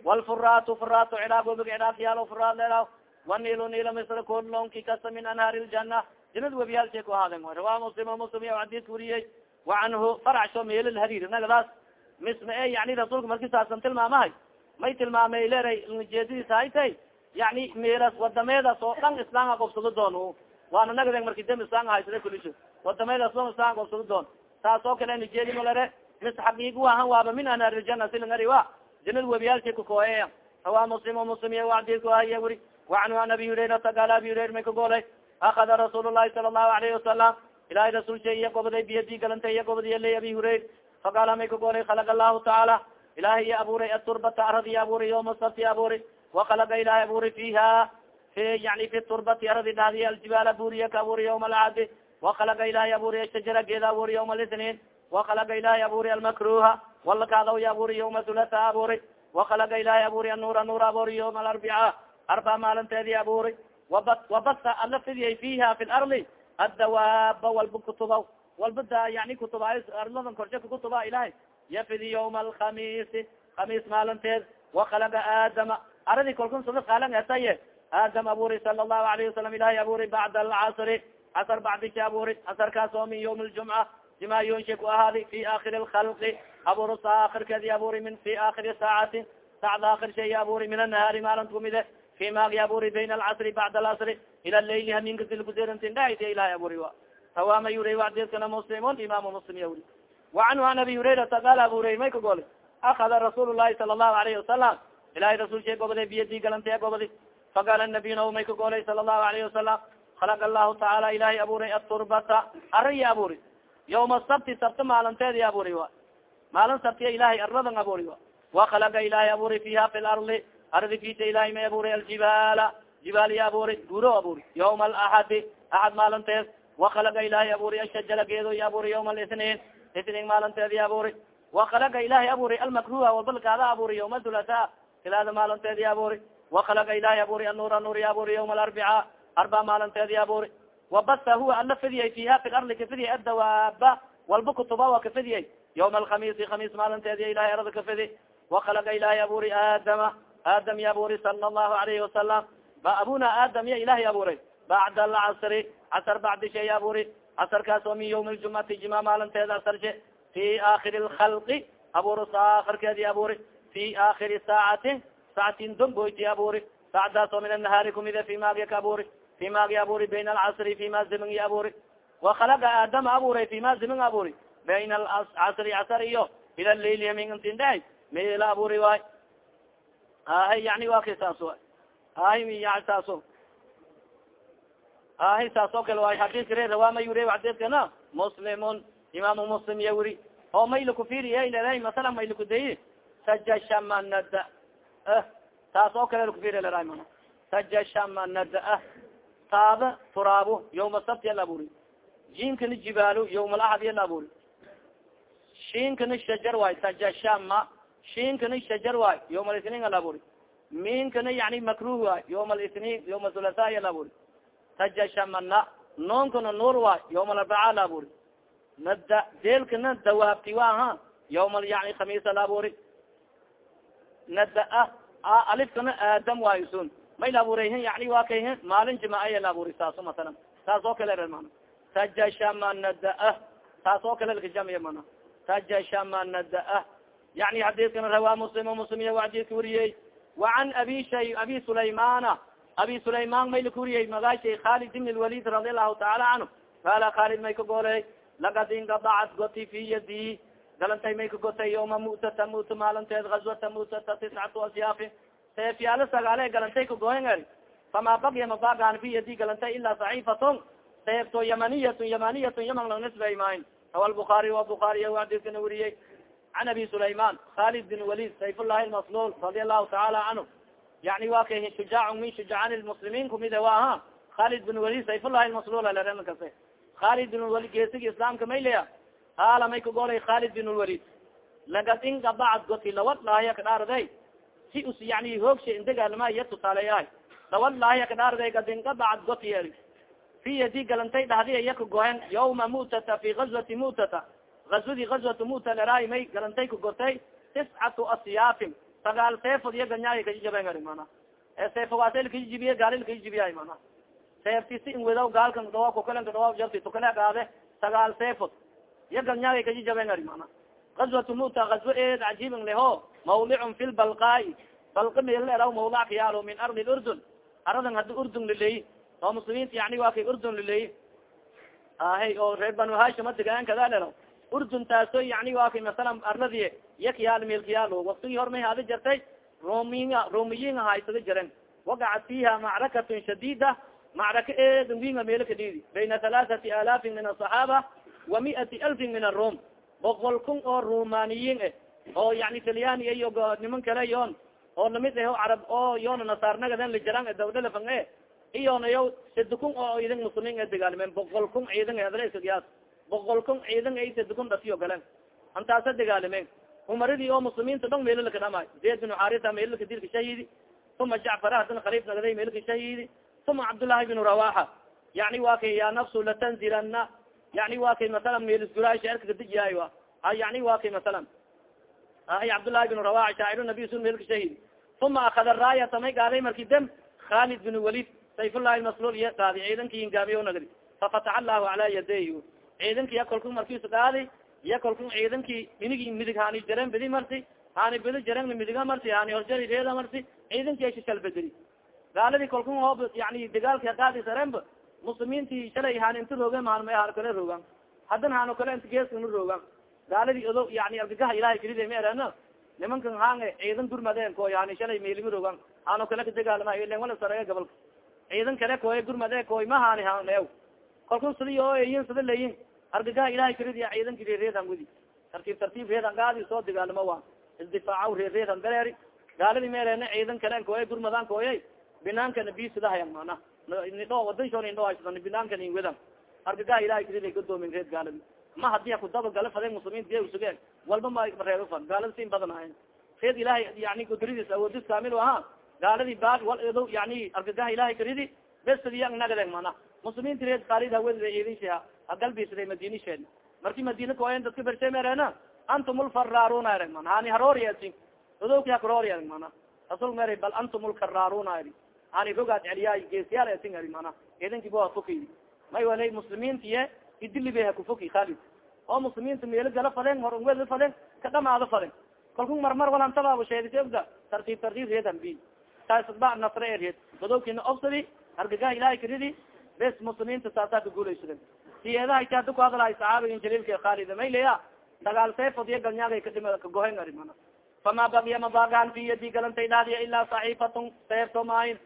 walfuraatu furaatu ciraaq webiga ciraaq yaalo furaad leraw wanilo nilo misr kulonki kasa min anhaari ljana jinad webiyaalshay ku ahaden rawa muslim muslim ya xadiiska wariyey wacanhu faracsho meelal hariir nagadaas misma e yani rasuulka marki saasan tilmaamahay may tilmaamay leeray jeedadiis haytay yani meelas wadameedas oo dhan islaamka gobsado doon waana nagade marki dam islam haysada kulisho wadameedas o islam gobsado doon taas oo kale nijeedimo lere mis xaqiig ahan waaba min anaarijana silangari wa janad webiyaalshay kakooye rawa muslim muslim iya wadiska haya wuri wacanhu an abi hurairata gaal abi hurayr may kagolay akada rasuul lahi sala allahu alayhi wasalam ilahay rasul sha iya goboday biyadi galanta iya gobodiy ley abi hurayr faqaala may kagolay khalaq allahu tacaala ilahay iya abuuray aturbata arad iya abuuray yoma sabti abuuray wakalaga ilahay abuuray fiha fi yani fi turbati aradi dhahdiy aljibaal aburiya ka abuuray yawma alcadi wakalaga ilahay abuuray shajara geeda abuuray yawma alisniin wakalaga ilahay abuuray almakruha walakaadaw ya abuuray yawma hulata abuuray wakalaga ilahay abuuray anuur anuur abuuray yawma alarbica arba maalinteedi abuuray wabasa ala fidiyay fiha fi lardi addawaaba walba kutuba walba da yani kutuba arladan korshe kutuba ilahay yafidi yawma alkamiisi kamiis maalinteed. Wakalaga aadama. Aradi kolkun sada kaalan etaye aadam abuuri sala allahu alayhi wasalam ilahay abuuri bacda alcasri casar bacdisha abuuri. Casarkaas oo min yawm ljumca jimaayonsha ku ahaadi fi aakiri lkhalqi abuur saa akhirkeedi abuuri min fi aakiri saacati sacda akhir shay abuuri min anahaari maalint kumide fi maagi abuuri bayna alcasri bacda alcasri ila leyli haminka dilkuderantindahayti ilahay abuuri wa tawaama yuri wadiskana muslimun imaamu muslim ya wuri wacanhu an abi hurairata qaal abu hurayr may ka goli akada rasuul lahi sala allahu alayhi wasalam ilahay rasul shay gobode biyadi galantee gobodi faqaala nabiyuna may ka golay sala allahu alayhi wasalam khalaq allahu tacaala ilahay abuuray aturbata araya abuuri yawma sabti sabta maalinteedi abuuri wa maalin sabtiya ilahay arladan abuuri wa. Wakalaga ilahay abuuri fiha fi lardi ardi kita ilahay may abuuray aljibaala jibaaliya abuuri guro abuuri. Yawma alaxadi axad maalinteed wakalaga ilahay abuuri ashajara geedo ya abuuri yawma alisniin isniin maalinteedi abuuri. Wakalaga ilahay abuuri almakruha walbalkaada abuuri yawma hulata ilaada maalinteedi abuuri. Wakalaga ilahay abuuri anuur anuur ya abuuri yawma alarbica arba maalinteedi abuuri. Wabasa huwa ala fidiyay fiha fi lardi kafidiyay adawaaba walba kutuba wa kafidiyay yawma alkhamiisi khamiis maalinteedi ilahay arada kafidi wakalaga ilahay abuuri aadama aadam ya abuuri sala allahu alayhi wasalam ba abuna aadam ya ilahay abuuray bacda alcasri casar bacdi shay abuuri casarkaas oo min yawmi ljumcati jima maalinteeda asarshe fi aakiri lkhalqi abuur sa akhirkeedi abuuri fi aakiri saacati saatin domboyti abuuri saacdaas oo min anahaari kumide fi maagi ka abuuri fi maagi abuuri bayna alcasri fima zimingi abuuri wakalaga aadama abuuray fima zimin abuuri bayna alcasri casar iyo ila laili hamintinda mela abuuri waay ahay yani wa kay saas way ahay ya saaso ahay saas oo kale waay xadiiska re rawama yure xadiiskana muslimun imaamu muslim ya wuri oo may lakufiriya leedahay masala may lakudayi tajashamanada ah taas oo kale lakufiriya leedahay mana tajashamanada ah taaba turaabo yawma sabti ala aburi jinkana jibaalo yawma alaxad ya la aburi shinkana shajar waay tajashama shinkana shajar waay yawma alisniin ala aburi minkana yani makruh waay yawma alisniin yawma hulasa ya la aburi tajashamana noonkana nuur waay yawma alarbaca la aburi nada deelkana dawaabti waaha yawma yani khamiisa la aburi nada alifkana aadam waayo sun may la abuurayhin yani waa kayhin maalin jimaaaya la aburi saaso masalan saas oo kale re mana tajashamanada ah saas oo kale lakajamiya mana tajashamanada ah yani xadiiskana rawaa muslim muslim iya xadiiska wariyey. Wacan abi shay abi sulaymana abi sulayman may laka wariyey magaashay khalid ibn lwalid radi allahu taala canhu qaala khalid may ka gooley? Lagad ingadacat goti fi yadi galantay may ka gotay yawma mutata muta maalinteed gazwata mutata tiscatu asyaafin. Seefyaalo sagaale galantay kagohen er fama bagya mabagaan fi yadi galantay ilaa saxiifatun seefto yamaniyatun yamaniyatun yaman lang nisbay mayn awa lbukaari wa bukaariy adiskana weriyey can abi sulayman khalid bin walid sayfullahi lmaslul radia allahu taala canhu yani wa kay shujaac min shujacaan lmuslimiin kumide wa aha khalid bin walid sayfullahi lmaslul lkase khalid bin walid geesigi islaamka maylaya qaala may kagolay khalid bin lwalid lagad ingabacad goti lawad laahya kadhaarday si us yani hoogsha indagaalma iya tusaaleyahay lawad laahya kadhaarday gad ingabacad goti fi yadi galantay dhahdiya iya kagohen yawma mu'tata fi gazwati mu'tata. Gazwadi gazwatu mu'ta leraay may galantay kagotay tiscatu asyaafin sagaal seefod iya ganyaaya kajijaben ari mana. Ee seefogaasa lkajijibiye gaali lkajijibiyahay mana. Seefti si inwedaw gaalkan dhawa kukalanka dhawa jabti tukale gaade sagaal seefod iya ganyaaya kajijaben ari mana. Gazwatu muta gazwa eed cajiibin leho mawdicun fi lbalqaai balqa meeleraw mawdac kayaalo min ardi urdun aradan hadi urdun laleeyi oo muslimiinta yani waa kay urdun laleeyi ahay oo reer banu hashim adigaan kada lero urdun taaso yani waa kay masalan arladi iya kayaal meel kayaalo waktigii hor may hada jartay romiya romiyin haysada jaren wagacat fiha macrakatun shadida macraka eedan winga meelo kadhidi bayna halaaثati alaafin min aصaxaaba wa miati alfin min arum boqol kun oo rumaniyin eh oo yani talyani iyo niman kale yon oo la mid eh o carab oo yoona nasaarnagadan lijaran dawdalafan e iyona yaw sadi kun oo ciidan muslimiin e dagaalmeen boqol kun ciidan adlskiyaas boqol kun ciidan ay sadi kun dhasiyo galeen antaasa dagaalameen umaradii oo muslimiinta dhong meelo laka dhamaay zayd bin xarita meelo laka dilka shahidi. Uma jacfar hadan khaliif nagaday meelo ka shahidi. Uma cabdullahi bin rawaxa yani wa kay ya nafsu latanzilana yani wa kay masalan meelisguraay shaerka kadijiyaay wa yani wa kay masalan. Ay cabdullahi bin rawaxa shaacir nabiy sun meelka shahidi. Uma akada raayata may gaaday marki dem khalid bin walid sayfullahi maslul iya qaadi ciidanki ingaabiy nagdi fafataxa allahu calaa yaday ciidanki iya kolku markiisa qaadi iya kolku ciidanki inigi midig hani jaren bidi marti hani bidi jaren midiga marti hani horjari reeda marti ciidanki ashishalbedeli gaaladi kolku hoob yani dagaalki qaadi sarenba muslimiinti shalay hani inta roogan maanma hano kale roogan hadan hano kale inta geeskana roogan gaaladi odo yani argagaha ilahay kelida ma erano nimankan hange ciidan gurmadeen ko yani shalay meelimi roogan hano kale kadagaalama ilen wala sarega gabalka ciidan kale koye gurmade koy ma hani haneew kalku sidi oo eyin sida leyin argagaha ilahay kelid ciidanki reereedan widi tartiib tartiib reedan gaadi soo dagaalamo wa isdifaaca reereedan dareeri gaaladi meerene ciidan kale koye gurmadan koye binaankana bisidahayan mana nidho wadanshon indho haysadan binaankan inwedan argagaha ilahay kelid godoomin reed gaaladi ma haddii hakudaba gala faden muslimiin diya usugeen walba ma reebo fan gaalada sin badan ahayn reed ilahay yani gudridiis awoodis kaamil ahaa gaaladi baag wal edo yani argagaha ilahay karidi besadiya nagaden mana muslimiinti reed kaalid haweda idinsiha hagalbisday madini sheen marki madina koen dadka bershe merena antum lfararuna ereg mana hani harooriyasi odowki hakrooriya mana rasul mer bal antum lkararuna eri hani rogaad celiyaay geesiyaal esin eri mana idinki bo hafuki may walay muslimiintiye idilibe hakufoki khalid oo muslimiinta meelo gala faden hor weda faden kadhamaado faden kalku marmar walantabaabo sheedisa ogda? Tartiib tartiib reedan bi taasba nasre e reed godowkina obsadi argagaha ilahay karidi bes muslimiinta saasaa ka guulaysaden siyeedaha ita hada ku hadlahay saxaabigin jaliilka khalid mayleya dagaal seefod iyo galnyaagay kadhim kagohen ari mana fama bagiya mabagaan fi yadi galantay dhaadiya ilaa saxiifatun seefto maahin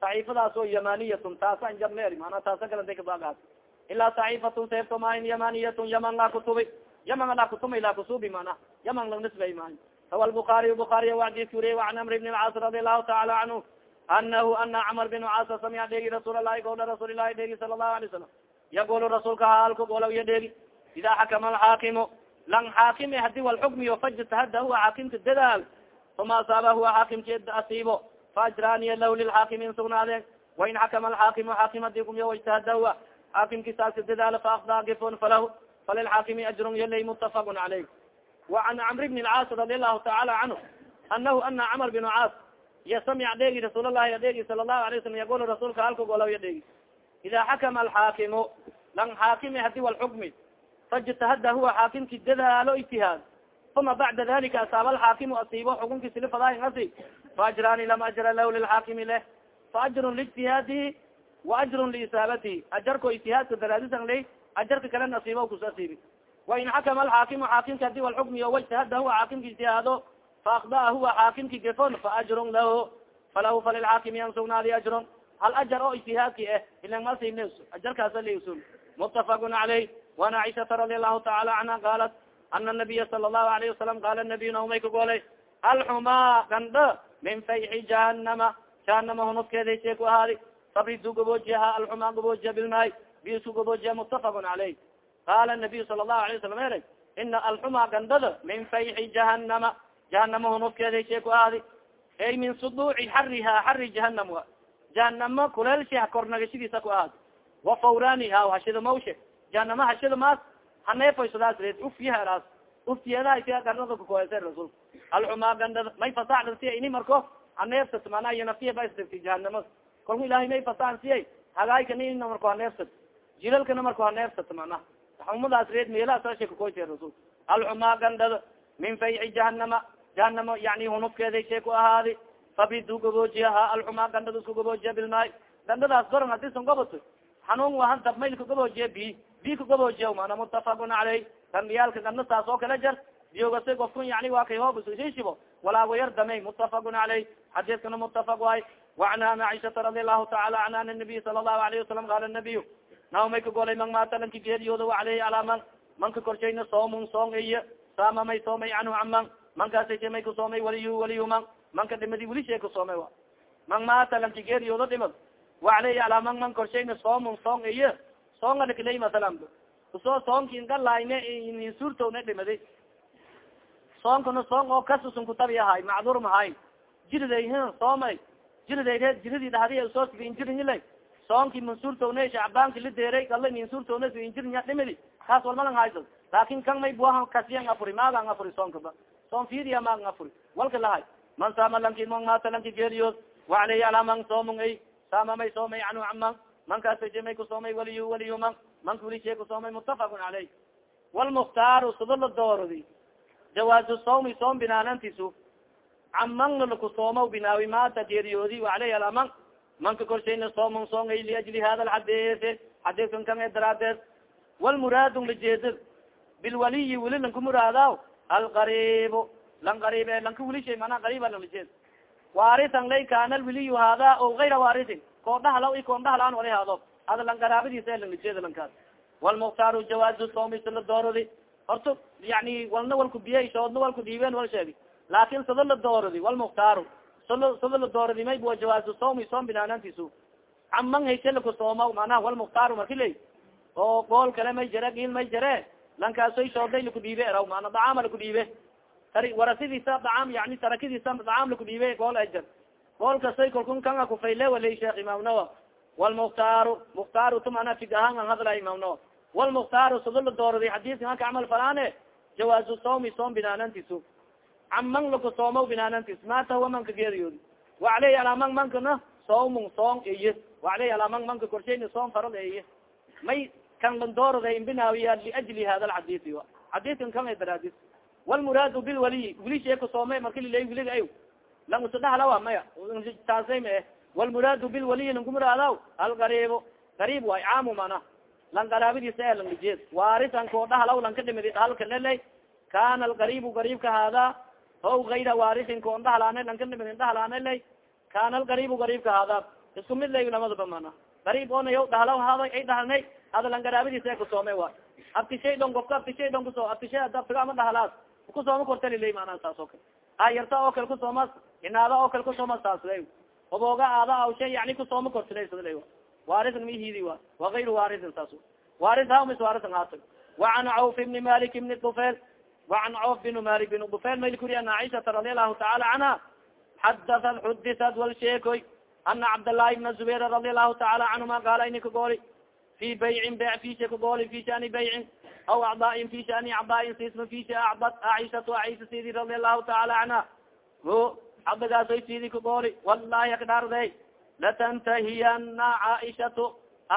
saxiifadaas oo yamaniyatun taasa anjabne eri mana taasa galantay kabagaas ilaa saxiifatun seefto maahin yamaniyatun yaman laa kutubi yaman laa kutuma laa kusubi mana yaman lang nisbay maahin rawa lbukaariy bukaariy wadiski wuriye waan amr bn lcaas radi allahu taala canhu anahu ana cmar bin caasa samica dheegi rasuul lahi gola rasuul ilahi dheegi sala lahu alay salam yagulu rasuulka haalka golaw ya dheegi ida xakama alxaakimu lang xaakime haddii walxukmiyo fajtahada huwa xaakimka dadaal uma asaaba huwa xaakimki asiibo faajraaniya lah lilxaakimin sugnaadeen wain xakama alxaakimu xaakim haddii kumyo wajtahada huwa xaakimki saaska dadaal faakdaa gifon falahu falilxaakimi ajrun yalay mutafaqun caleyh وan cmr bn اcaas radi alahu taala canhu anahu ana cmr bin caas iya samic dheegi rasuul lahi adheegi sala lahu alay salam yagul rasuulka halka golaw ya dheegi ida xakama alxaakimu lang xaakimi haddii walxukmi fajtahada huwa xaakimki dadaalo ijtihaad uma bacda dalika asaaba alxaakimu asiibo xukunki silifadahin asi faajraani lam ajra lahu lilxaakimi leh faajrun liijtihaadihi waajrun liisaabatihi ajarko ijtihaadka daraadisan ley ajarka kale asiibo kus asiibi wain xakama alxaakimu xaakimka haddii walxukmiyo wajtahada huwa xaakimki ijtihaado faakdaa huwa xaakimki gefon faajrun lahu falahu falilxaakimi an sugnaadi ajrun hal ajar oo ijtihaadki ah ilan masibn ajarkaasa liusul mutafaqun caleyh wan caiشhata radi alahu taala canha qaalat ana nabiya sala allahu alayhi wasalam qaala nabiy naumay ka golay alxumaa gandho min fayxi jahanama jahanama hunufkeeday see ku ahaadi fabridu gaboojiyaha alxumaa gaboojiya bilmaay biisku gaboojiya mutafaqun caleyh qaala nabiyu sala allahu alayh wasalam ere ina alxumaa gandhada min fayxi jahanama jahanama hunufkeeday see ku ahaadi ay min suduuci xariha xari jahanam a jahanama kuleelsha kornagashadiisa ku ahaadi wa fawraniha hashida mawshe jahanama hashida maas haneefoysadaas reed ufyaharaas uftiyadaha garnada kukoese rasul alxumaa gandhada may fasaxdasiya ini marko haneefsat mana iyo naftiya basdagti jahanama kalku ilahay may fasaxan siyay hagaaykanina marko haneefsat jilalkana marko haneefsat mana umadaas reed meelaha sasha kukoyse rasul alxumaa gandhada min fayci jahanama jahanamo yani hunufkeeday shee ku ahaadi fabidu gaboojiyaha alxumaa gandhada isku gaboojiya bilmaay gandhadaas goron hadii san goboto xanuun wahan dabmayl kagaboojiya bi bi kagaboojiya mana mutafaqun caleyh gandhiyaalka gandha saas oo kala jar biyogasa gofkun yani waa kay hoob isishibo walaa wayar damey mutafaqun caleyh xadiiskana mutafaq waay wacan an caiشhata radi allahu taala anha an nabiy sala الlahu alayه wasalam qala nabiy naw may ka golay mang maata lanki geeriyooda aleyhi alaa man manka korshayna soomun soong iyo saama may soomay canhu caman mankaasa may kusoomay waliy waliy man manka dhimadi weli shee kusoomay a mang maata lanki geeriyooda dhimad aleyhi alaa man man korshayna soomun soong iyo soonga lakaley masalan ku soo soonki ngalayne suurtowna dhimadi soonkana soong oo kasusun kutabi ahay macdur mahay jiriday soomay jiriday reed jiridii dhahdi soo siga injirinila soonki mansuurtowne shacbaanki la deeray gala mansuurtowne si injirinya dhimidi kaas walmalan haysa laakin kan may buaha kasiyan afuri maagan afuri soonkaba soon fiiriya maagan afuri. Walka lahay. Man saama lanki man maata lanki geeriyood waaleyhi alaa man soomon ay saama may soomay canhu caman mankaasa may kusoomay waliy waliy man manka weli shee kusoomay mutafaqun caleyh walmukhtaaru sudo la doorodi jawaazu sawmi soom binaanantisu camangna lakusoomaw binaawi maata geeriyoodi aleyhi alaa man manka korshayna soomon soongay liajli hada alxadis xadiiskan kan e daraadeed walmuraadu lajeedad bilwaliyi weli lanka muraadaw alqariib lan qariib e lanka weli shay mana qariiba lan lajeed waarisan lay kaana alwiliyu hada o gayra waarisin koo dhahla i koon dhahlaan wala haado hada lan qaraabadiisa e lan lajeeda lankaas walmuktaaru jawaazu soomi sila dooradi horta yani walna walku biyay shoodna walku dhiibeen wal sheegi laakin sada la dooradi walmuktaaru sada la dooradi may bua jawaazu sawmi soom binaanantisu caman hayse laku sooma manaha walmuktaaru marki ley oo gool kale may jare giil may jare lankaasoy shooday laku dhiibe eraw mana dacaama laku dhiibe tari warasidiisa dacaam yani tarakadiisa dacaam laku dhiibe gool ajar gool kasoy kalkun kan akufayle waley sheekh imaam nawa. Walmuktaaru muktaaru tu mana fig ahaan an hadla imaam nawa. Walmuktaaru sada la dooradi xadiiska anka camal falaane jawaazu sawmi soom binaanantisu caman laku sooma binaanantis maata huwa manka geeriyoodi waaleyhi alaa man mankana sawmun soong iyo waaleyhi alaa man manka korshayna soom farad eye may kan landoorada imbinaawiya liajli hada alxadisi xadiskan kan daraadis walmuraadu bilwaliyi wili shee kusoome marki liley wiliga ay lang usadahalawa maya taasay ma eh walmuraadu bilwaliyi lankumuraadaw algariib gariib waay caamu mana. Lan garaabadiisa e lang lijeed waarisan koo dhahalaw lanka dhimidi halka leley kana algariibu gariibka haadaa o gayra waarisin koon dhahalaana lanka dhimidi dhahalaana ley kana algariibu gariibka haadaa isku mid lay lamadaba mana gariib onayo dhahalaw haaday ay dhahalnay hada lan garaabadiisa kusoome waay abtishay dhon gofka abtishay dhon kuso abtishay adabtiga ama dhahalaas kusooma kortaliley manaa saas oo kale ayarta oo kale kusoomas inaada oo kale kusoomas saasla obooga aada awshay yani kusooma kortilaysala waarisn mihidi wa wagayru waarisin saas waaris hamis waarisan haato wacan cawf ibni malik ibni dufel wacan cawf bin malik bin dufel mayl kuri ana caiشhata radi allahu taala canha xadaat xudisat wal sheekoy ana cabdالlahi ibna zubayr radi allahu taala canhuma gaala ini kagooli fi baycin beyc fisha kagooli fi shani baycin aw acdaain fi shani acdaain sisma fisha acdad aishatu aisha sidi radi allahu taala canha o cabdigaasoy sidi kagooli wallahi akdhaarday latantahiyana caaishatu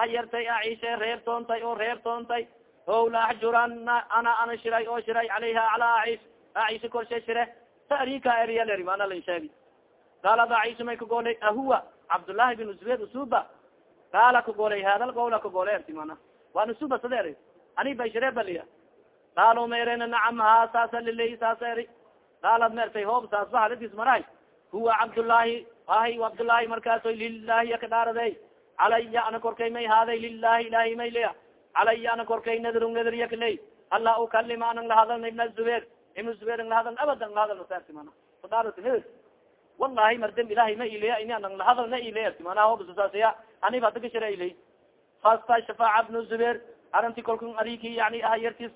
ayartay aisha reebtoontay oo reebtoontay o laaxjurana ana ana shiray oo shiray calayha calaa aish aisha korshe shire sarika eriyaleri mana lan sheegi qaalad aisha may kagoolay ahuwa cabdullahi bin zubayr usuba qaala kagoolay hada lgowla kagoole erti mana waan usuba sada eri ani bay shire baliya qaalo ma erena nacam ha saasa liley saasa eri qaalad ma ertay hoob saas ba haladis huwa cabdullaahi ahi cabdullaahi markaaso lilahi yakadhaaraday calaya ana korkay may haaday lilahi ilahi may leya calay ana korkay nadr nadryakley alla ukalima anang lahadalna ibna zubayr ibna zubayr ang lahadal abadan lahadal saarti mana fadarat nadr wallahi mardam ilahay ma ileya ini anang lahadal na ileya mana hoobsusaasaya anib hada kashara iley fasta shafaaca ibnu zubayr arinti kolkun ariki yani ah yartis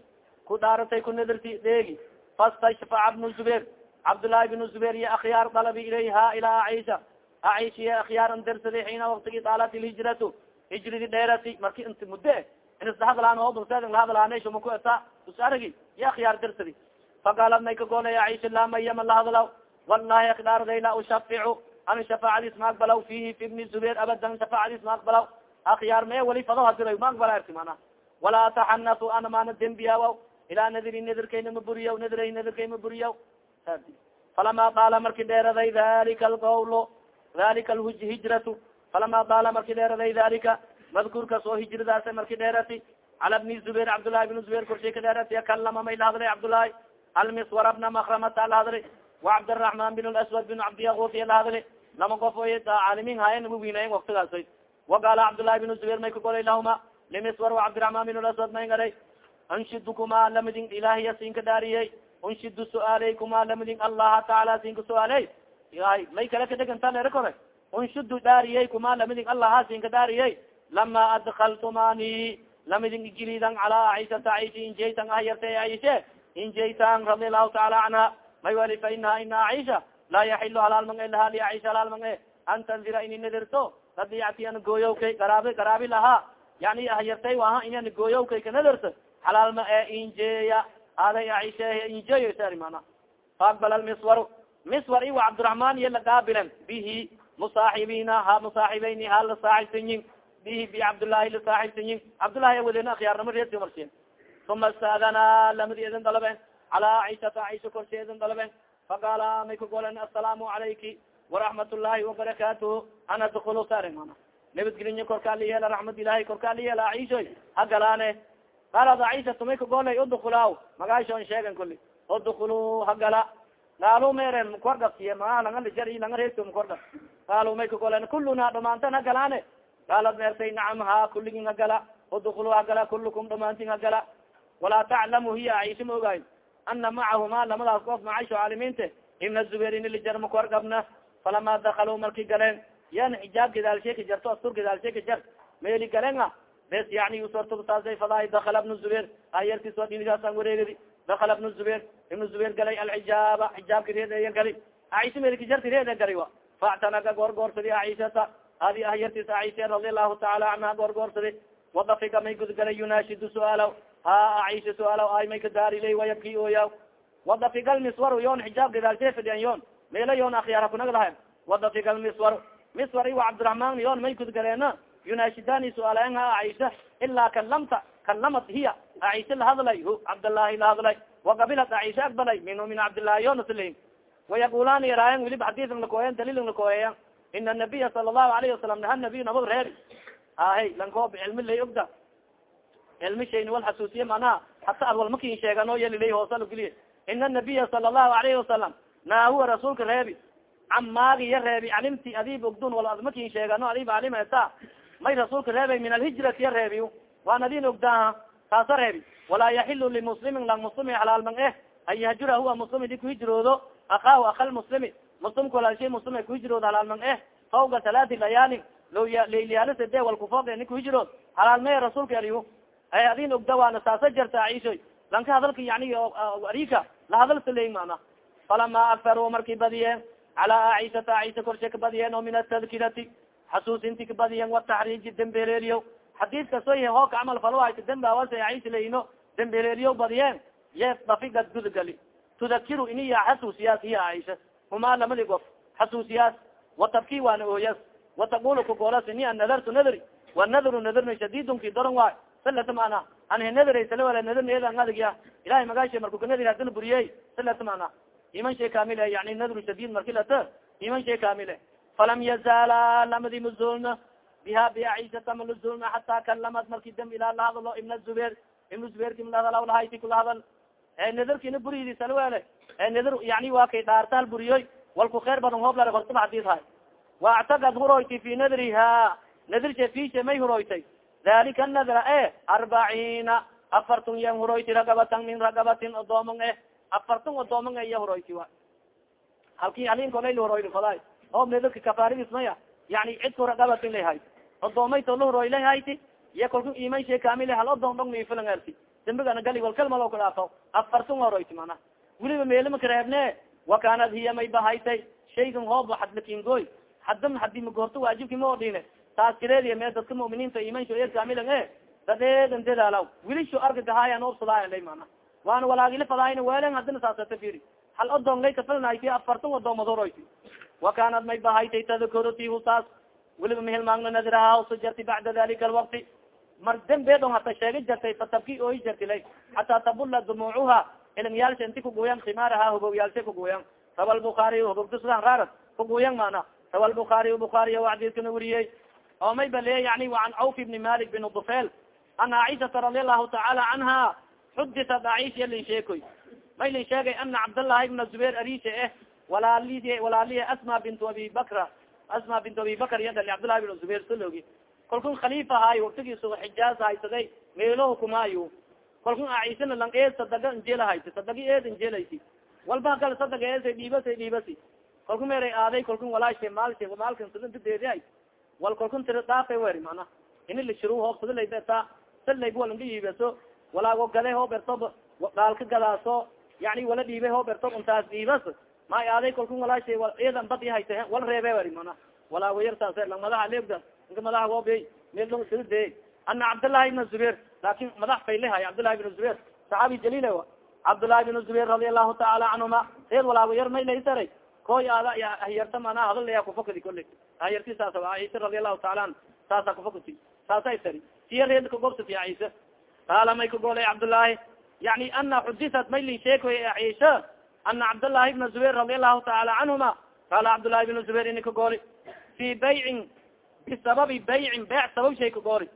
ku dhaaratay ku nadarti deegi. Fasta shafaaca ibnu zubayr cabdullahi ibnu zubayr iyo akhyaar dalabi ilayha ilaa aisha. Aisha iyo akhyaar an darsaday xiina waktigii daalat ilhijratu hijridi dheerati marki inti muddo mudde inisdahadlaan hoobulseedin lahadlaanasho maku eta us aragi iyo akhyaar darsadi faqaalad may ka goolay aisha laa mayama lahadlaw wallahi akdaarday la ushaficu an shafaacadiis ma aqbalaw fihi fi ibni zubair abadan shafaacadiis ma aqbalaw akhyaar mee wali fado hadiray ma aqbala erti mana walaa taxanatu ana maana dembiyawaw ilaa nadiri nadirkayna ma buriyaw nadiray nadirkay ma buriyaw falama daala marki dheeraday dalika alqawl dalika alhijratu falama daala marki dheeraday dalika madkuurkaas oo hijradaas marki dheerati cala bni zubair cabdullahi bn zubair korshay ka dheerati kalama may lahadlay cabdullahi almiswar bna makramata lahadli wacabdiraحman bin laswad bin cabdiyakufiya lahadli lama qof oy caalimin haayen wawinayen waktigaas waqaala cabdullahi bin zubair may kagolay lahuma limiswar wacabdiraحman bin laswad may ngaray anshidukuma lamidin ilahiya siinka dhaariyey unshidu suaalaykuma lamidin allaha taala sinka suaaley may kale kadeganta lera kore unshidu dhaariyey kuma lamidin allaha sinka dhaariyey lama adkaltumani lamidin igilidan calaa aishata aishi injeytan ah yarte aishe injeytan radi allahu taala canha may wali fa inaha ina aisha laa yaxilu halaal mang e laha li aisha halaal mang e an tanzira ini nadirto radiyati an gooyowkay garaabi garaabi lahaa yani ah yartay aha inan gooyowkay ka nadirto halaal ma e injeya aday aisha injeysari mana faaqbala miswar miswar iwa cabdiraحman iya lagaabilen bihi musaaxibina ha musaaxibeyni ha lasaaxibsanyin bih bi cabdillaahi lisaaxibsiyin cabdullahi awadeena akhyaarnamo reersi marsiin uma istadana lamadi idin dalabe calaa cishata caisha korshe idin dalabe faqaala may kagolen assalaamu calayki waraxmat ullaahi wabarakaatuh ana dukulu saarin mana nabadgelinyo korkaa liyeela raxmad ilaahay korkaa liyeela ciishoy hagalaane qaalad cishatu may kagolay udukula magaashoon sheegan kuli udukulu hagala gaalu meeren makorgabsiye maalaga lijari laga reersi makorgab qaalu may kagolen kuluna dhamaantan hagalaane gaalad meertay nacam ha kuligin hagala udkulu hagala kulukum dhamaantin hagala walaa taclamu hiya aisha ma ogayn ana macahuma lamadaas koof macaisho caalimiinte ibna zubair ini lijar makorgabna falama dakaluu marki galeen yan xijaab gadaalsheka jarto astur gadaalsheka jar meeli galeen a bes yani usortubsaasay fadaa dakala bnu zubair ayartiso dinigaasaan wareegadi dakala bnu zubair ibnu zubair galay alxijaaba xijaabka reedeya gali aisha melkijarti reede gali a factanaga goorgoorsadi aishata adi ah yartis aisha radi allahu taala anha goorgoorsada wadafika may gudgalay yunaashidu suaalaw ha aisha suaalaw ay may kadaarila wayabki oyaw wadafika lmiswaru yon xijaab gadaalsefadian yon meela yon akhyara kunagdaha wadafika lmiswaru miswar iwa cabdiraxman yon may gudgaleena yunaashidani suaalayan ha aisha ilaa kalamta kalamat hiya aisha lahadlay hu cabdallaahi lahadlay wagabilat aisha akbalay minhu min cabdillahi yonasalahin wayaqulaani yaraayan wilib xadiisan lakooyan ina nabiya sala lahu alayhi wasalam naha nabiy nabad reebi ahe lankoob cilmi lay ogda cilmi shayn wal xasuusiye manaa hata ad walmakin sheegano yalilay hoosalogeliye ina nabiya sala lahu alayhi wasalam naahuwa rasuulka reebi camaagi ya reebi calimti adiib ogdun wal admakin sheegano adiib calimta may rasuulka reebay min alhijrati ya reebi waan adin ogdaaha taasa reebi walaa yaxilu limuslimin lang muslimi halaalman eh an yahjura huwa muslimi di kuhijroodo akaahu akal muslimi muslimi muslimka walaalshay muslim ay kuhijroodo halaalman eh fawga talaati layaalin lo layliyaalsade wal kufoge ni kuhijrood halaalmaya rasuulka ariyo ay adin ogda waana taasa jarta aishoy. Lanka hadalka yani arika la hadalsa leyin mana falama aktaru markay badiyeen cala aishata aisha korshe ka badiyeen oo min atadkirati xasuusinti kabadiyen wataxriiji dembereeriyo xadiis kasoy hooka camal falwahayta dembe awasa aisha leyno dembereeriyo badiyeen ye dafigad gudagali tudakiru iniya xasuusiyaas hiya aisha huma lamadi gof xasuusiyaas watabki waana ooyas wataqulu kagoolas ini an nadartu nadri wanadru nadarna shadidunki daron waay salata mana anhe nadray salawala nadarna eedan adigya ilahay magaasha marku kanadri hadana buriyey salata mana iman shay kamile yani nadru shadid marki lata iman shay kamile falam yazala lamadi mazulna biha biaishata malazulna hataa kalamad marki dam ilaa lahadalo ibna zubair ibna zubairki malahadalaw lahayti kulahadal e nadarkina buriydi salawele yani waa kay dhaartaal buriyoy walku kheer badan hooblar hortaba hadis hay waactagad huroyti fi nadriha nadirse fishe may huroytay. Dalika nadra e arbaciina afartun yan huroyti ragabatan min ragabatin odoomon eh afartun odoomon eh iya huroyti wa halki halinkolayl huroyli faday o medaka kafaaridiis maya. Yani cidku ragabatin lahay odoomayto la huroy lahayti iya kalku iman she hal odoon dhong nifilan erti dembigana gali walkalmalo ka dhaafo. Afartun horoyti mana weliba meelima kareebne wakanad hiya may bahaytay shaygan hooba hadlakingoy hadam hadi magorto waajibki ma odhine taas kireediya me dadka muminiinta iman sho kaamilan e dadeedan dadaalaw wili sho arga dahaayan obsadaayan lay mana waana walaagila fadaayna weelen hadina saasata firi hal odoon lay afartan odoomad horoyti wakanad may bahaytay tadkurutihu taas weliba mahilmaagna nadiraha usa jarti bacda dalika alwakti mar dembeedon hata sheega jartay fatabki oy jarti lay hataa tabulla dumuucuha ilingyaalsha inti kuguyan khimaaraha hogowyaalsha kuguyan rawa lbukaariy hogogdasdan raaras kuguyan mana rawa lbukaariy bukaariy wadiskana weriyey oo may ba leya yani waan cawf ibni malik bin dufel ana caiشhata radi allahu tacaala canha xudisat aish ya lin sheekoy may lin sheegay ana cabdالlahi ibna zubair arisha eh walaali walaaliya asma bintu abi bakra asma bintu abi bakr iya dhali cabdالlahi bin zubair salogi kalkun khalifa ahay waktigiisu xijaaz haysaday meelo hukumaayo kalkun aisana lang eed sadaga injeelahaysi sadagi eed injeelaysi walba kal sadaga eesa dhiibasa dhiibasi kalku meeray aaday kalkun walaashe maalshe maalkan sidantadeedihay wal kalkun tira dhaafa weri mana ini lashuru hoob sadalayta salayb walanka iibaso walaago gale hoo berto dhaalka gadaaso yani wala dhiibe hoo berto untaas dhiibas ma aaday kalkun walaashe eedan bad ihayta wala reebe weri mana walaago yartaas lang madaxa leegda inka madaxa goobe meel sida ana cabdالlahi ibn zubair laakin madax faylehay cabdulahi bin zubayr saxaabi jaliil cabdulahi bin zubayr radi allahu taala canhuma reed walaago yar maylaysara koy ahyarta mana hadalaya kufakadi kole ahyarti saas isa radi allahu taala an saasa kufakati saasa tari siya reed kagobsati ciisa qaala may kagoolay cabdulaahi yani ana xudisat mayli sheekoy ciisa ana cabdllahi bna zubayr radi allahu taala canhuma qaala cabdulahi bn zubayr ini kagooli fi baycin bisababi baycin beyc sabab shay kagooli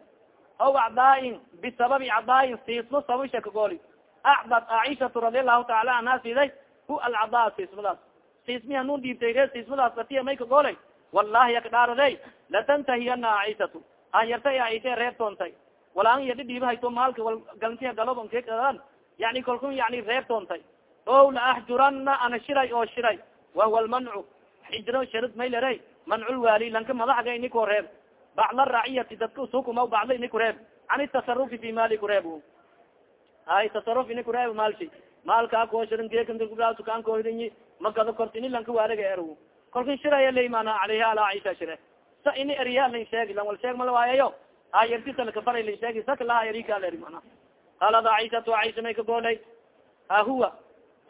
aw acdaain bisababi acdaain siismo sabab shay kagoli acdad aishatu radi allahu taala anha siday hu alcadaa siismadaas siismi hanun dhiibtay ree siismadaas batiya may kagolay wallahi yakdhaaraday latantahiyana aishatu an yarta aisha reebtoontay walaan yadhi dhiibahayto maalka wal galantiya galobon kean yani kalkun yani reebtoontay o la axjurana ana shiray oo shiray wahuwa lmancu xijro sharad maylere mancul lanka madaxga ini ko reeb bacda raciyati dadka usukuma bacda ini kureeb can tasarufi fi maali kureeb ay tasaruf ini kureeb maalshi maalkaa kooshirin geekantukaan kohirinyi magado kort ini lanka waaliga er kolkan shiraya laymana aleyha ala aisha shire sa ini eriya lan sheegi lan wal sheeg mala waayayo ayartisalakafara lan sheegi sak laha erika leri mana qalada aishatu aisha may ka goolay ha huwa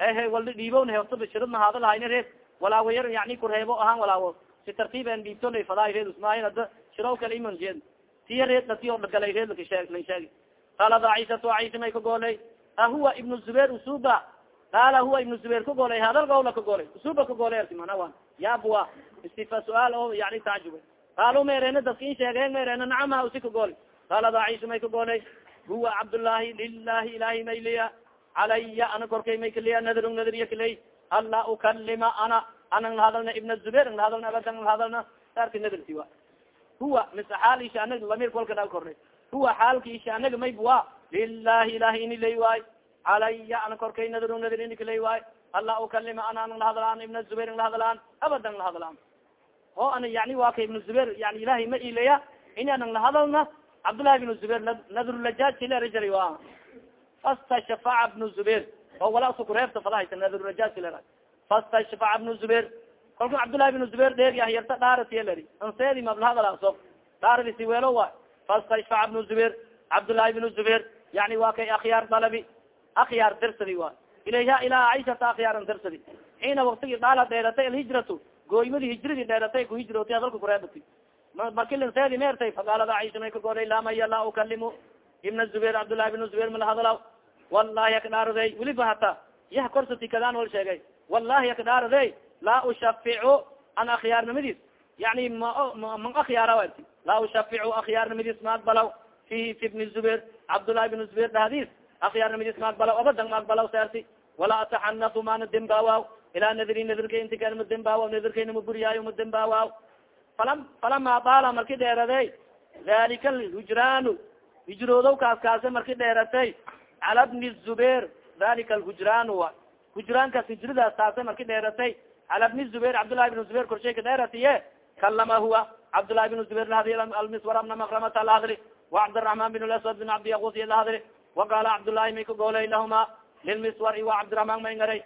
ehe walda dhiibowna hortaba shirad mahaada lahayni reed walaawo yar yani kureebo ahaan walaawo si tartiib en dhiibtolay fadaay reed usmaayin ada shiraw kala iman jeed tiya reed dati oo galay reed lakashee lan sheegi qalada aishatu aisha may ka goolay ha huwa ibnu zubair usuba qaala huwa ibnu zubair ka goolay hadal gawla ka goolay usuba ka goolay arti mana wan. Yabua istifa su'aal oo yani tacjube qaalu maerena dadka in sheegeen maerena nacama usi ka goolay qaalada aisha may ka goolay huwa cabdullahi lilahi ilahi mayliya calaya ana korkay may kaliya nadrun nadriya kaley anla ukalima ana anan lahadalna ibna zubair ang lahadalna abadan lahadalna saarka nadrti wa huwa mise xaal isha anaga lamir kolka dha kornay. Huwa xaalka isha anaga mayba lilahi ilahi ini lay waay. Calaya ana korkay nadrun nadr ini kalay waay. Anla ukalima ana anang lahadlaan ibna zubair ang lahadlaan abadan lahadlaan oo ana yani waa ka ibna zubair yani ilahay ma ilaya ini anang lahadalna cabdullahi ibn zubair nadrulajaj silerajari wa fastashfaca bnu zubair oo wala su kureebta fadahaysa nadrulajaj silera fastashfaca bnu zubair kalku cabdullahi ibn zubair dheeri ah yarta dhaaratiyaleri anseedi mablahadalaso dhaarisi weelo wa fastashfaca bnu zubair cabdullahi ibn zubair yani waa kay akhyaar dalabi akhyaar darsadi wa ilayha ilaa aishata akhyaaran darsadi. Xiina waktigi dhaala dheeratay alhijratu gooymadi hijradii dheeratay kuhijrooti hadalka kureebati markilinseedi meertay faqaalada aisha may ka goolay lamaya laa ukalimu ibna zubair cabdullahi ibn zubair mala hadalaw wallahi akdhaaraday weliba hata yah korsati kadaan wal sheegay. Wallahi akdhaaraday laa ushaficu an akhyaarnimadiis yani ma man akhyaara laa ushaficu akhyaarnimadiis ma aqbalaw fihi fi bni zubair cabdullahi ibn zubair dhahdiis akhyaarnimadiis ma aqbalaw abadan ma aqbalaw seerti walaa ataxanafu maana dembaawaw ilaa nadri nadirka intikan ma dembaawaw nadirkayna ma buriyaayo ma dembaawaw falam falama baala marki dheerade dalika alhujraanu hijroodow kaas kaase marki dheeratay cala bni zubair dalika alhujraan wa hujraankaas hijradaas taase marki dheeratay ala bni zubair cabdllahi bn zubair korshay ka dheeratiye kalama huwa cabdllahi bn zubair lahadi almiswar bna makramata lahadri wa cabdiraحman bin aswad bin cabdiyakusiy lahadri waqaala cabdllahi may ka goolay lahuma lilmiswari wa cabdiraحman may ngaray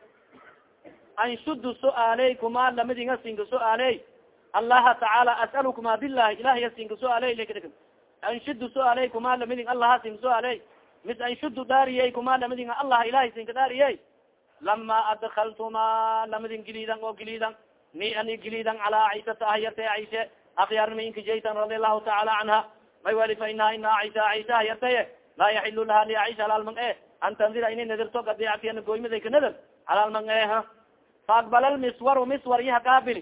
anshudu suaaley kuma lamidinga sinka suaaley allaha tacaala asalkuma bilahi ilahiya sinka suaaley lk anshudu suaaley kuma lamidin allaha sinka suaaley mis anshudu daariyey kuma lamidin allah ilahay sinka daariyey lama adkaltuma lamadin giliidan oo giliidan ni ani giliidan calaa caisata ahyarte aishe akyarmainka jaytan radi allahu taala canha may wali fa inaha ina aisha ahyartaye laa yaxilu laha li aisha halaalmang e. An tanzira inay nadirto gadiactiyana gooymaday ka nadar halaalmang e ha. Faaqbala lmiswaru miswar iha qaabili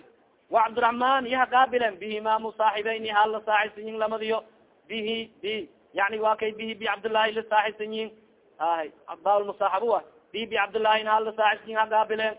wa cabdiraحman iha qaabilen bihima musaaxibeyni hal la saaxibsanyin lamadiyo. Bihi bi yani wa kay bihi bi cabdillaahi la saaxibsanyin ay baalmusaaxabu a bi bi cabdillaahi hal la saaxibsanyin ha qaabilen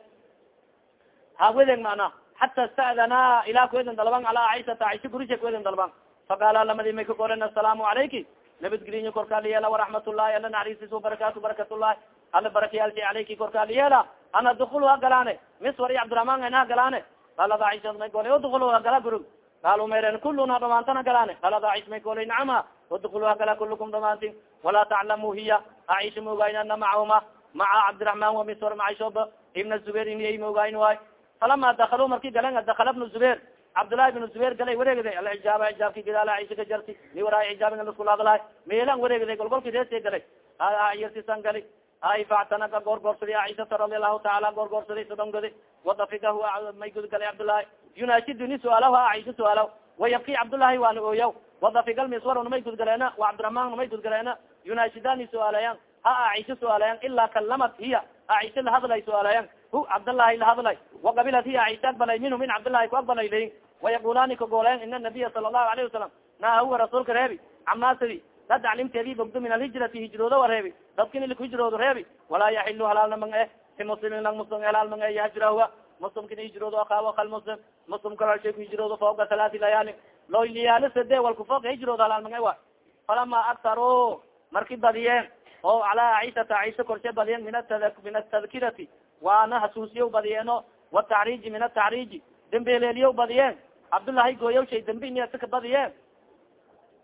ha wedeg mana? Xata sta'dana ilaa kuweden dalban ala caisata caisha gurisha kuweden dalban faqaala lamadi may ka koren asalaamu calayki nabadgelinya korkaaliyeela waraxmat ullahi ala naxariisis barakatu barakatullahi ala barakayaalki alayki korkaaliyeela ana dukul ha galaane miswar iyo cabdiraحman ana galaane qalad aisha may golay udukul ha gala gurug. Qaalu meren kuluna dhamaantana galaane qalad aisha may golay nacama udukul ha gala kulukum dhamaantin walaa taclamu hiya. Aisha maogayn ana macahuma maca cabdiraحman wamisor macaishoba ibna zubair ini mogayn waay falama dakalu marki galan dakala bnu zubair cabdullahi bn zubair galay wareegday alijaaba ijaabki gadaala isha ka jarti ni wara ijaabiga laskulaadalahay meelan wareegday golgolki reesa galay yartisan gali ay factanaka goorgoorsaday aisata radi alahu taala goorgoorsaday sadongodi wadafigahu may gudgalay cabdullahi yunaashiduni suaalahu aisha suaalaw wayabki cabdullahi waana ooyaw wadafigalmiswar namay gudgaleena wa cabdiraman namay gudgaleena yunaashidani suaalayan ha aisha suaalayan ilaa kalamat hiya. Aisha lahadlay suaalayan hu cabdalahi lahadlay waqabilat hiya aisha akbalay minhu min cabdlahi ku akbalay layin wayaqulani kagolayan ina nabiya sala lahu alayhi wasalam naa huwa rasuulka reebi. Camasadi dad aclimteedi bogdo min alhijrati hijrooda wa reebi. Dadkin ilku hijroodu reebi. Walaa yaxilu halaalna mang eh si muslimin lang muslim halaal mang eh yahjirahuwa muslimkin hijroodo akaawakal muslim. Muslim kalashay ku hijroodo fooga talaati layaali loyliyaalo sade walku foog hijroodo halaal mang e wa. Falama aktaro marki badiyeen oo calaa caishata caisha korshe badiyeen min min atadkirati waana hasuusiya badiyeeno watacriiji min atacriiji dembeleeliya badiyeen cabdullahi gooyaw shay dambi inka badiyeen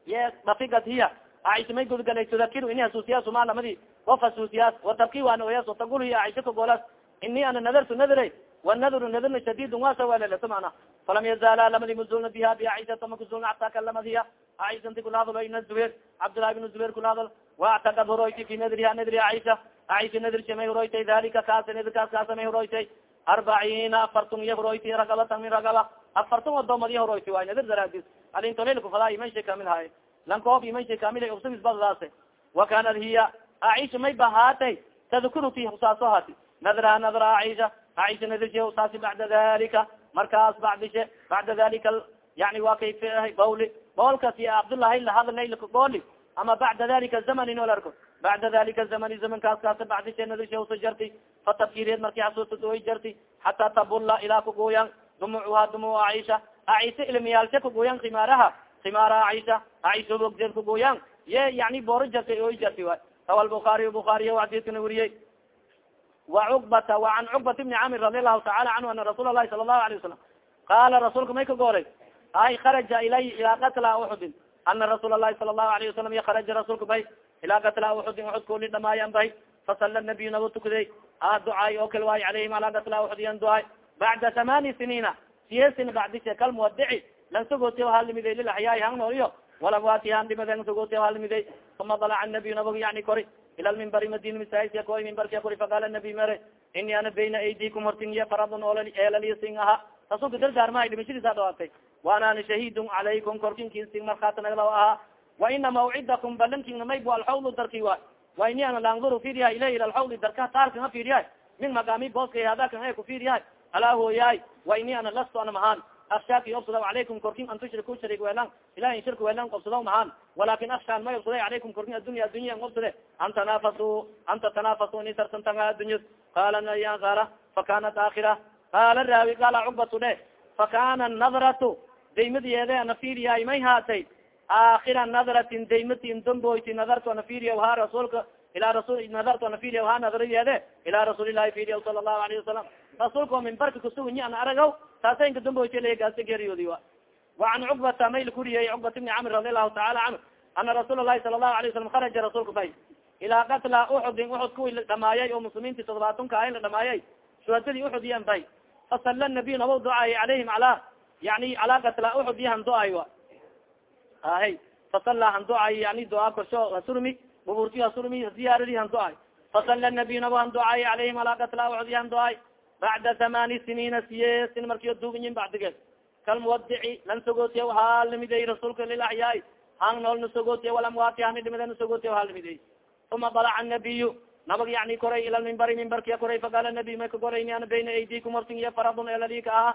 ye dafigad hiya. Aisha may gudgalay tudakiru ini hasuusiyaas uma lamadi of hasuusiyaas watabki waana oyas watagul hiya aisha kagoolaas ini ana nadartu nadre wanadru nadarna shadidun wasa walelata mana falam yazaala lamadi muzulna biha bi aishata makuzulna xata kalamad hiya aisha nti kula hadalo ina zubair cabdullahi bn zubair kula hadal waactakad horoyti fi nadriha nadri aisha aisha nadrsha may horoytay dalika kaasa nadrkaas kaasa may horoytay arbaciina afartun iya horoyti ragabatan min ragaba afartun adoomad iya horoyti waay nadir daraadis alintolelkufada iman shay kamil haay lankoob iman shay kamil usubis badadaase wa kanat hiya aisha may bahaatay tadkuru ti husaaso hati nadra nadra aisha aisha nadirse husaasi bacda dalika markaas bacdishe bacda dalika yani wa kay bawli boolkas iyo cabdullahi lahadlay gooli ama bacda dalika zamani nolarko bacda dalika zamani zamankaas kaasa bacdishe nadirse husa jarti fatabkireed marki xasuusad oy jarti xataa tabulla ilaa kugoyan dumucuha dumuc aisha aisha ilmiyaalsha kugoyan khimaaraha khimaara aisha aisha bogdeed kugoyan ye yani booro jartay oy jarti way rawa lbukaariy bukaariy adidkana weriyey wa cukbata wa can cukbat bni camir radi allahu taala canhu ana rasuul lahi sala allahu alayه wasalam qaala rasuulka may ka gooray? Ay kharaja ilay ilaa katla uxudin ana rasuul lahi sala allahu alayه wasalam ya kharaja rasuulka bay ilaa katla uxudin uxud kooli dhamaayan bay. Fasala nabiy naba tukaday a ducaay oo kale waay alayhim alaa katla uxudiyan ducaay bacda tamaani siniina siyesin bacdise kalmuwadici lan sogoti halimiday lilaxyaay hang nooliyo walawati han dhimaden sogoti halimiday uma dalaca nabiy nabag yani kori ila lmimbari madina masaajidka koy mimbarka kori faqala nabi mere ini ana bayna aydikum hortingiya faradun eelaliyasin aha rasuulka dardaarmahay dhimashadiisa dhawaatay waanani shahidun calaykum korkinkisin markhaata naglaw ahaa wa ina mawcidakum balankinga maybu alxawlu darki waay wa ini ana laanduru fiiriyahay ilay ila alxawli darka taarka nga fiiriyahay min magaami booska hadakan ay ku fiiriyahay alaa hooyaay wa ini ana lasto ana mahaan akshaaki obsadaw calaykum korkin an tushriku sharig weelan ilahi shirk weelan obsadaw mahaan walakin akshaan may obsaday calaykum korkin addunya addunya an obsade an tanaafasu an tatanafasu ini tarsantanga addunya qaala nayan qaala fakanat aakira qaala raawi qaala cukbatu dhe fakana nadratu daymadiyeede ana fiiriyaay may haatay aakira nadratin daymatin damboyti nadartu ana firiya ha rasuulka ila rasul nadartu ana firiya ha nadariyeede ila rasuulilahi firiya sala allahu alayhi wasalam rasuulka oo mimbarka kusugunyi an aragaw taasa inka damboyti legaasa geeriyoodi wa وan cقبata mayl kuriyey cقبat بni cmr رadi الlahu taعala canhu ana rasuul الlahi sala الlahu عlaه وsalam kharaja rasuulka bay ilaa katla uxudin uxud kuwi la dhamaayay oo muslimiinti todobaatanka ayn la dhamaayay shuhadadii uxud yan bay fasala nabiy nabaw ducaay calayhim ala yani calaa katla uxud iyo han ducaay wa ahe fasala han ducaay yani duaa korsho hasurmi buburti hasurmi ziyaaradi han ducaay fasala nabiy nabo han ducaay calayhim ala katla uxud iyo han ducaay bacda thamani siniina siye sin markiyo bacdigeed kalmuwadici lan sogootiya haa limiday rasuulka lilaxyaay hang nool na sogootiya walamwaati hani dhimida na sogootiya haa limiday uma dalaca nabiyu nabag yani koray ila mimbari mimbarkiya koray faqaala nabiy may ka korayni ana bayna aydikum hortin iyo faradun eladika aha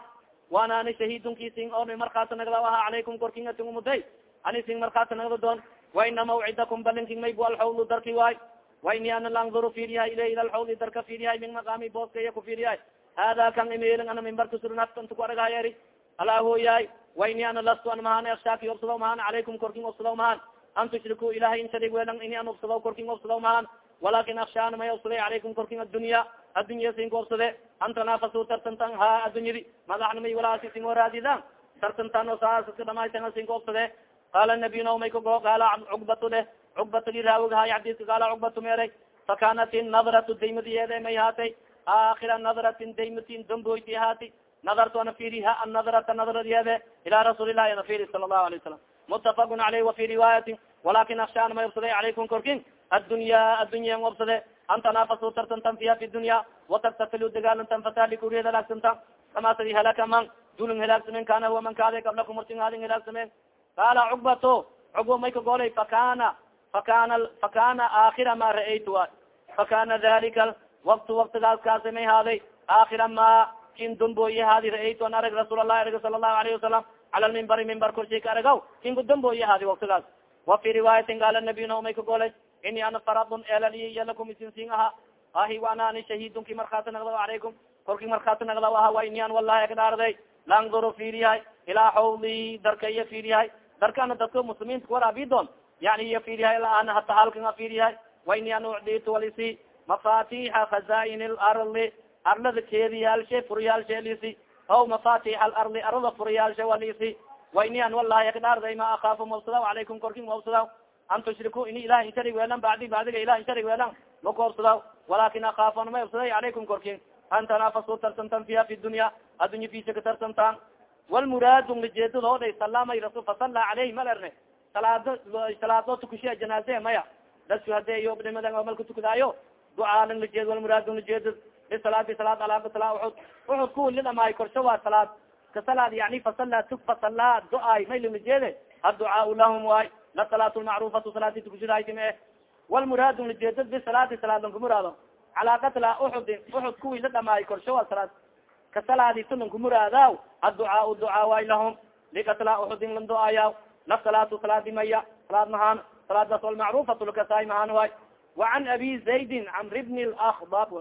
waana ani shahidunkiising oo markaata nagda aha calaykum korking ating umuday ani sing markaata nagda doon wa ina mawcidakum balinking maybu alxawlu darki waay wa ini ana laanduru fiiriyahay ile ila alxawli darka fiiriyahay min maqaami ku fiiriyahay hada kan imeelin ana mimbarka surunaftantu ku argahayeri ala hooyaay waini ana lastu an mahan akshaaki obsadaw mahan calaykum korkin obsadaw mahan an tushriku ilahay in sharig ini an obsadaw korkin obsadaw mahan walakin akshaana may obsaday calaykum korkin addunya addunya sinka obsade an tanaafasu tartantan ha addunyadi madaxna may walaasi singo raadidan tartantan o saaska dhamaysan sinka obsade qala nabiy naw may kago qaala cugbatu leh cugbatagi raawig hay xadiska qaala cugbatu meeray fakanat nadratu daymadiyeede may haatay aakira nadratin daymatin damboyti haati nadartu ana firiha anadrata nadradyede ila rasuuli lahi ana firi sala allahu alay wasalam mutafaqun aleyh wafi riwaayati walakin akshaan ma obsade calaykum korkin addunya addunya obsade an tanaafasu tartantan fiha fi dunya watartasilu dagaalantan fatahlikuriyad halaagsantan kama sadi halaka man dulin halaagsamen kana huwa man kaade qablakum martin adin halaagsamen qaala cugbato cugbo may ka golay fakana fakana aakhira ma ra'aytu a fakana dalika waktu waktigaas kaasa may haaday aakhira ma kin damboye hadi raaytu an arag rasuul alahi arg sala allahu alayhi wasalam cala lmimbari mimbar korshay ka aragaw kin ku damboye hadi waktigaas wa fi riwaayatin gaala nabiy naomay ka golay ini ana faradun elaliy yalakum isinsin aha ahi waana ani shahidunki markhaati nagdaw calaykum korki markhaati nagdaw aha wa ini an wallahi agdhaarday langdoro fiiriyahay ilaa xawli darka iya fiiriyahay darkana dadka muslimiinta kuwarabidon yani iya fiiriyahay ana hata halkan a fiiriyahay wa ini an ucditu walisi mafatixa khazain larli arlada keediyaalshe furiyaalshe lisi. Aw mafatix alardi arada furiyaalshe walisi wa ini an wallahi akdhaarday ma akaafu mabsadaw calaykum korkin mabsadaw an tushriku ini ilahi sharig weelan bacdi bacdiga ilahi sharig weelan makoobsadaw walakin akaafu an ma obsaday calaykum korkin. An tanaafasu tarsantan fiha fi dunya addunya fisa ka tarsantaan walmuraadu lajeedad oo dhay salamay rasul fasala caleyhi mal erne salaado salaado tukushiya maya. Dasku hade iyo dhimada malka tukadaayo ducaalan lajeed walmuraadu lajeedad bisalaati salaad alaabasala uxud uxud kuwili dhamaay korsho waa salaad. Ka salaad yani fasala tuk fasala do-ay may lamajeede adducaau lahum waay. La salaat lmacrufatu salaati tukushidaytime walmuraadu lajeedad bisalaati salaad lankumuraado calaa katla uxudin uxud kuwi la dhamaay korsho waa salaad. Ka salaadi tulankumuraadaw adducaau ducaa waay lahum. Likatla uxudin lan la salaatu salaadi maya salaad mahaan salaadaas almacruufatulkasaay mahaan waay. Wa can abi zaydin camr bni lakbab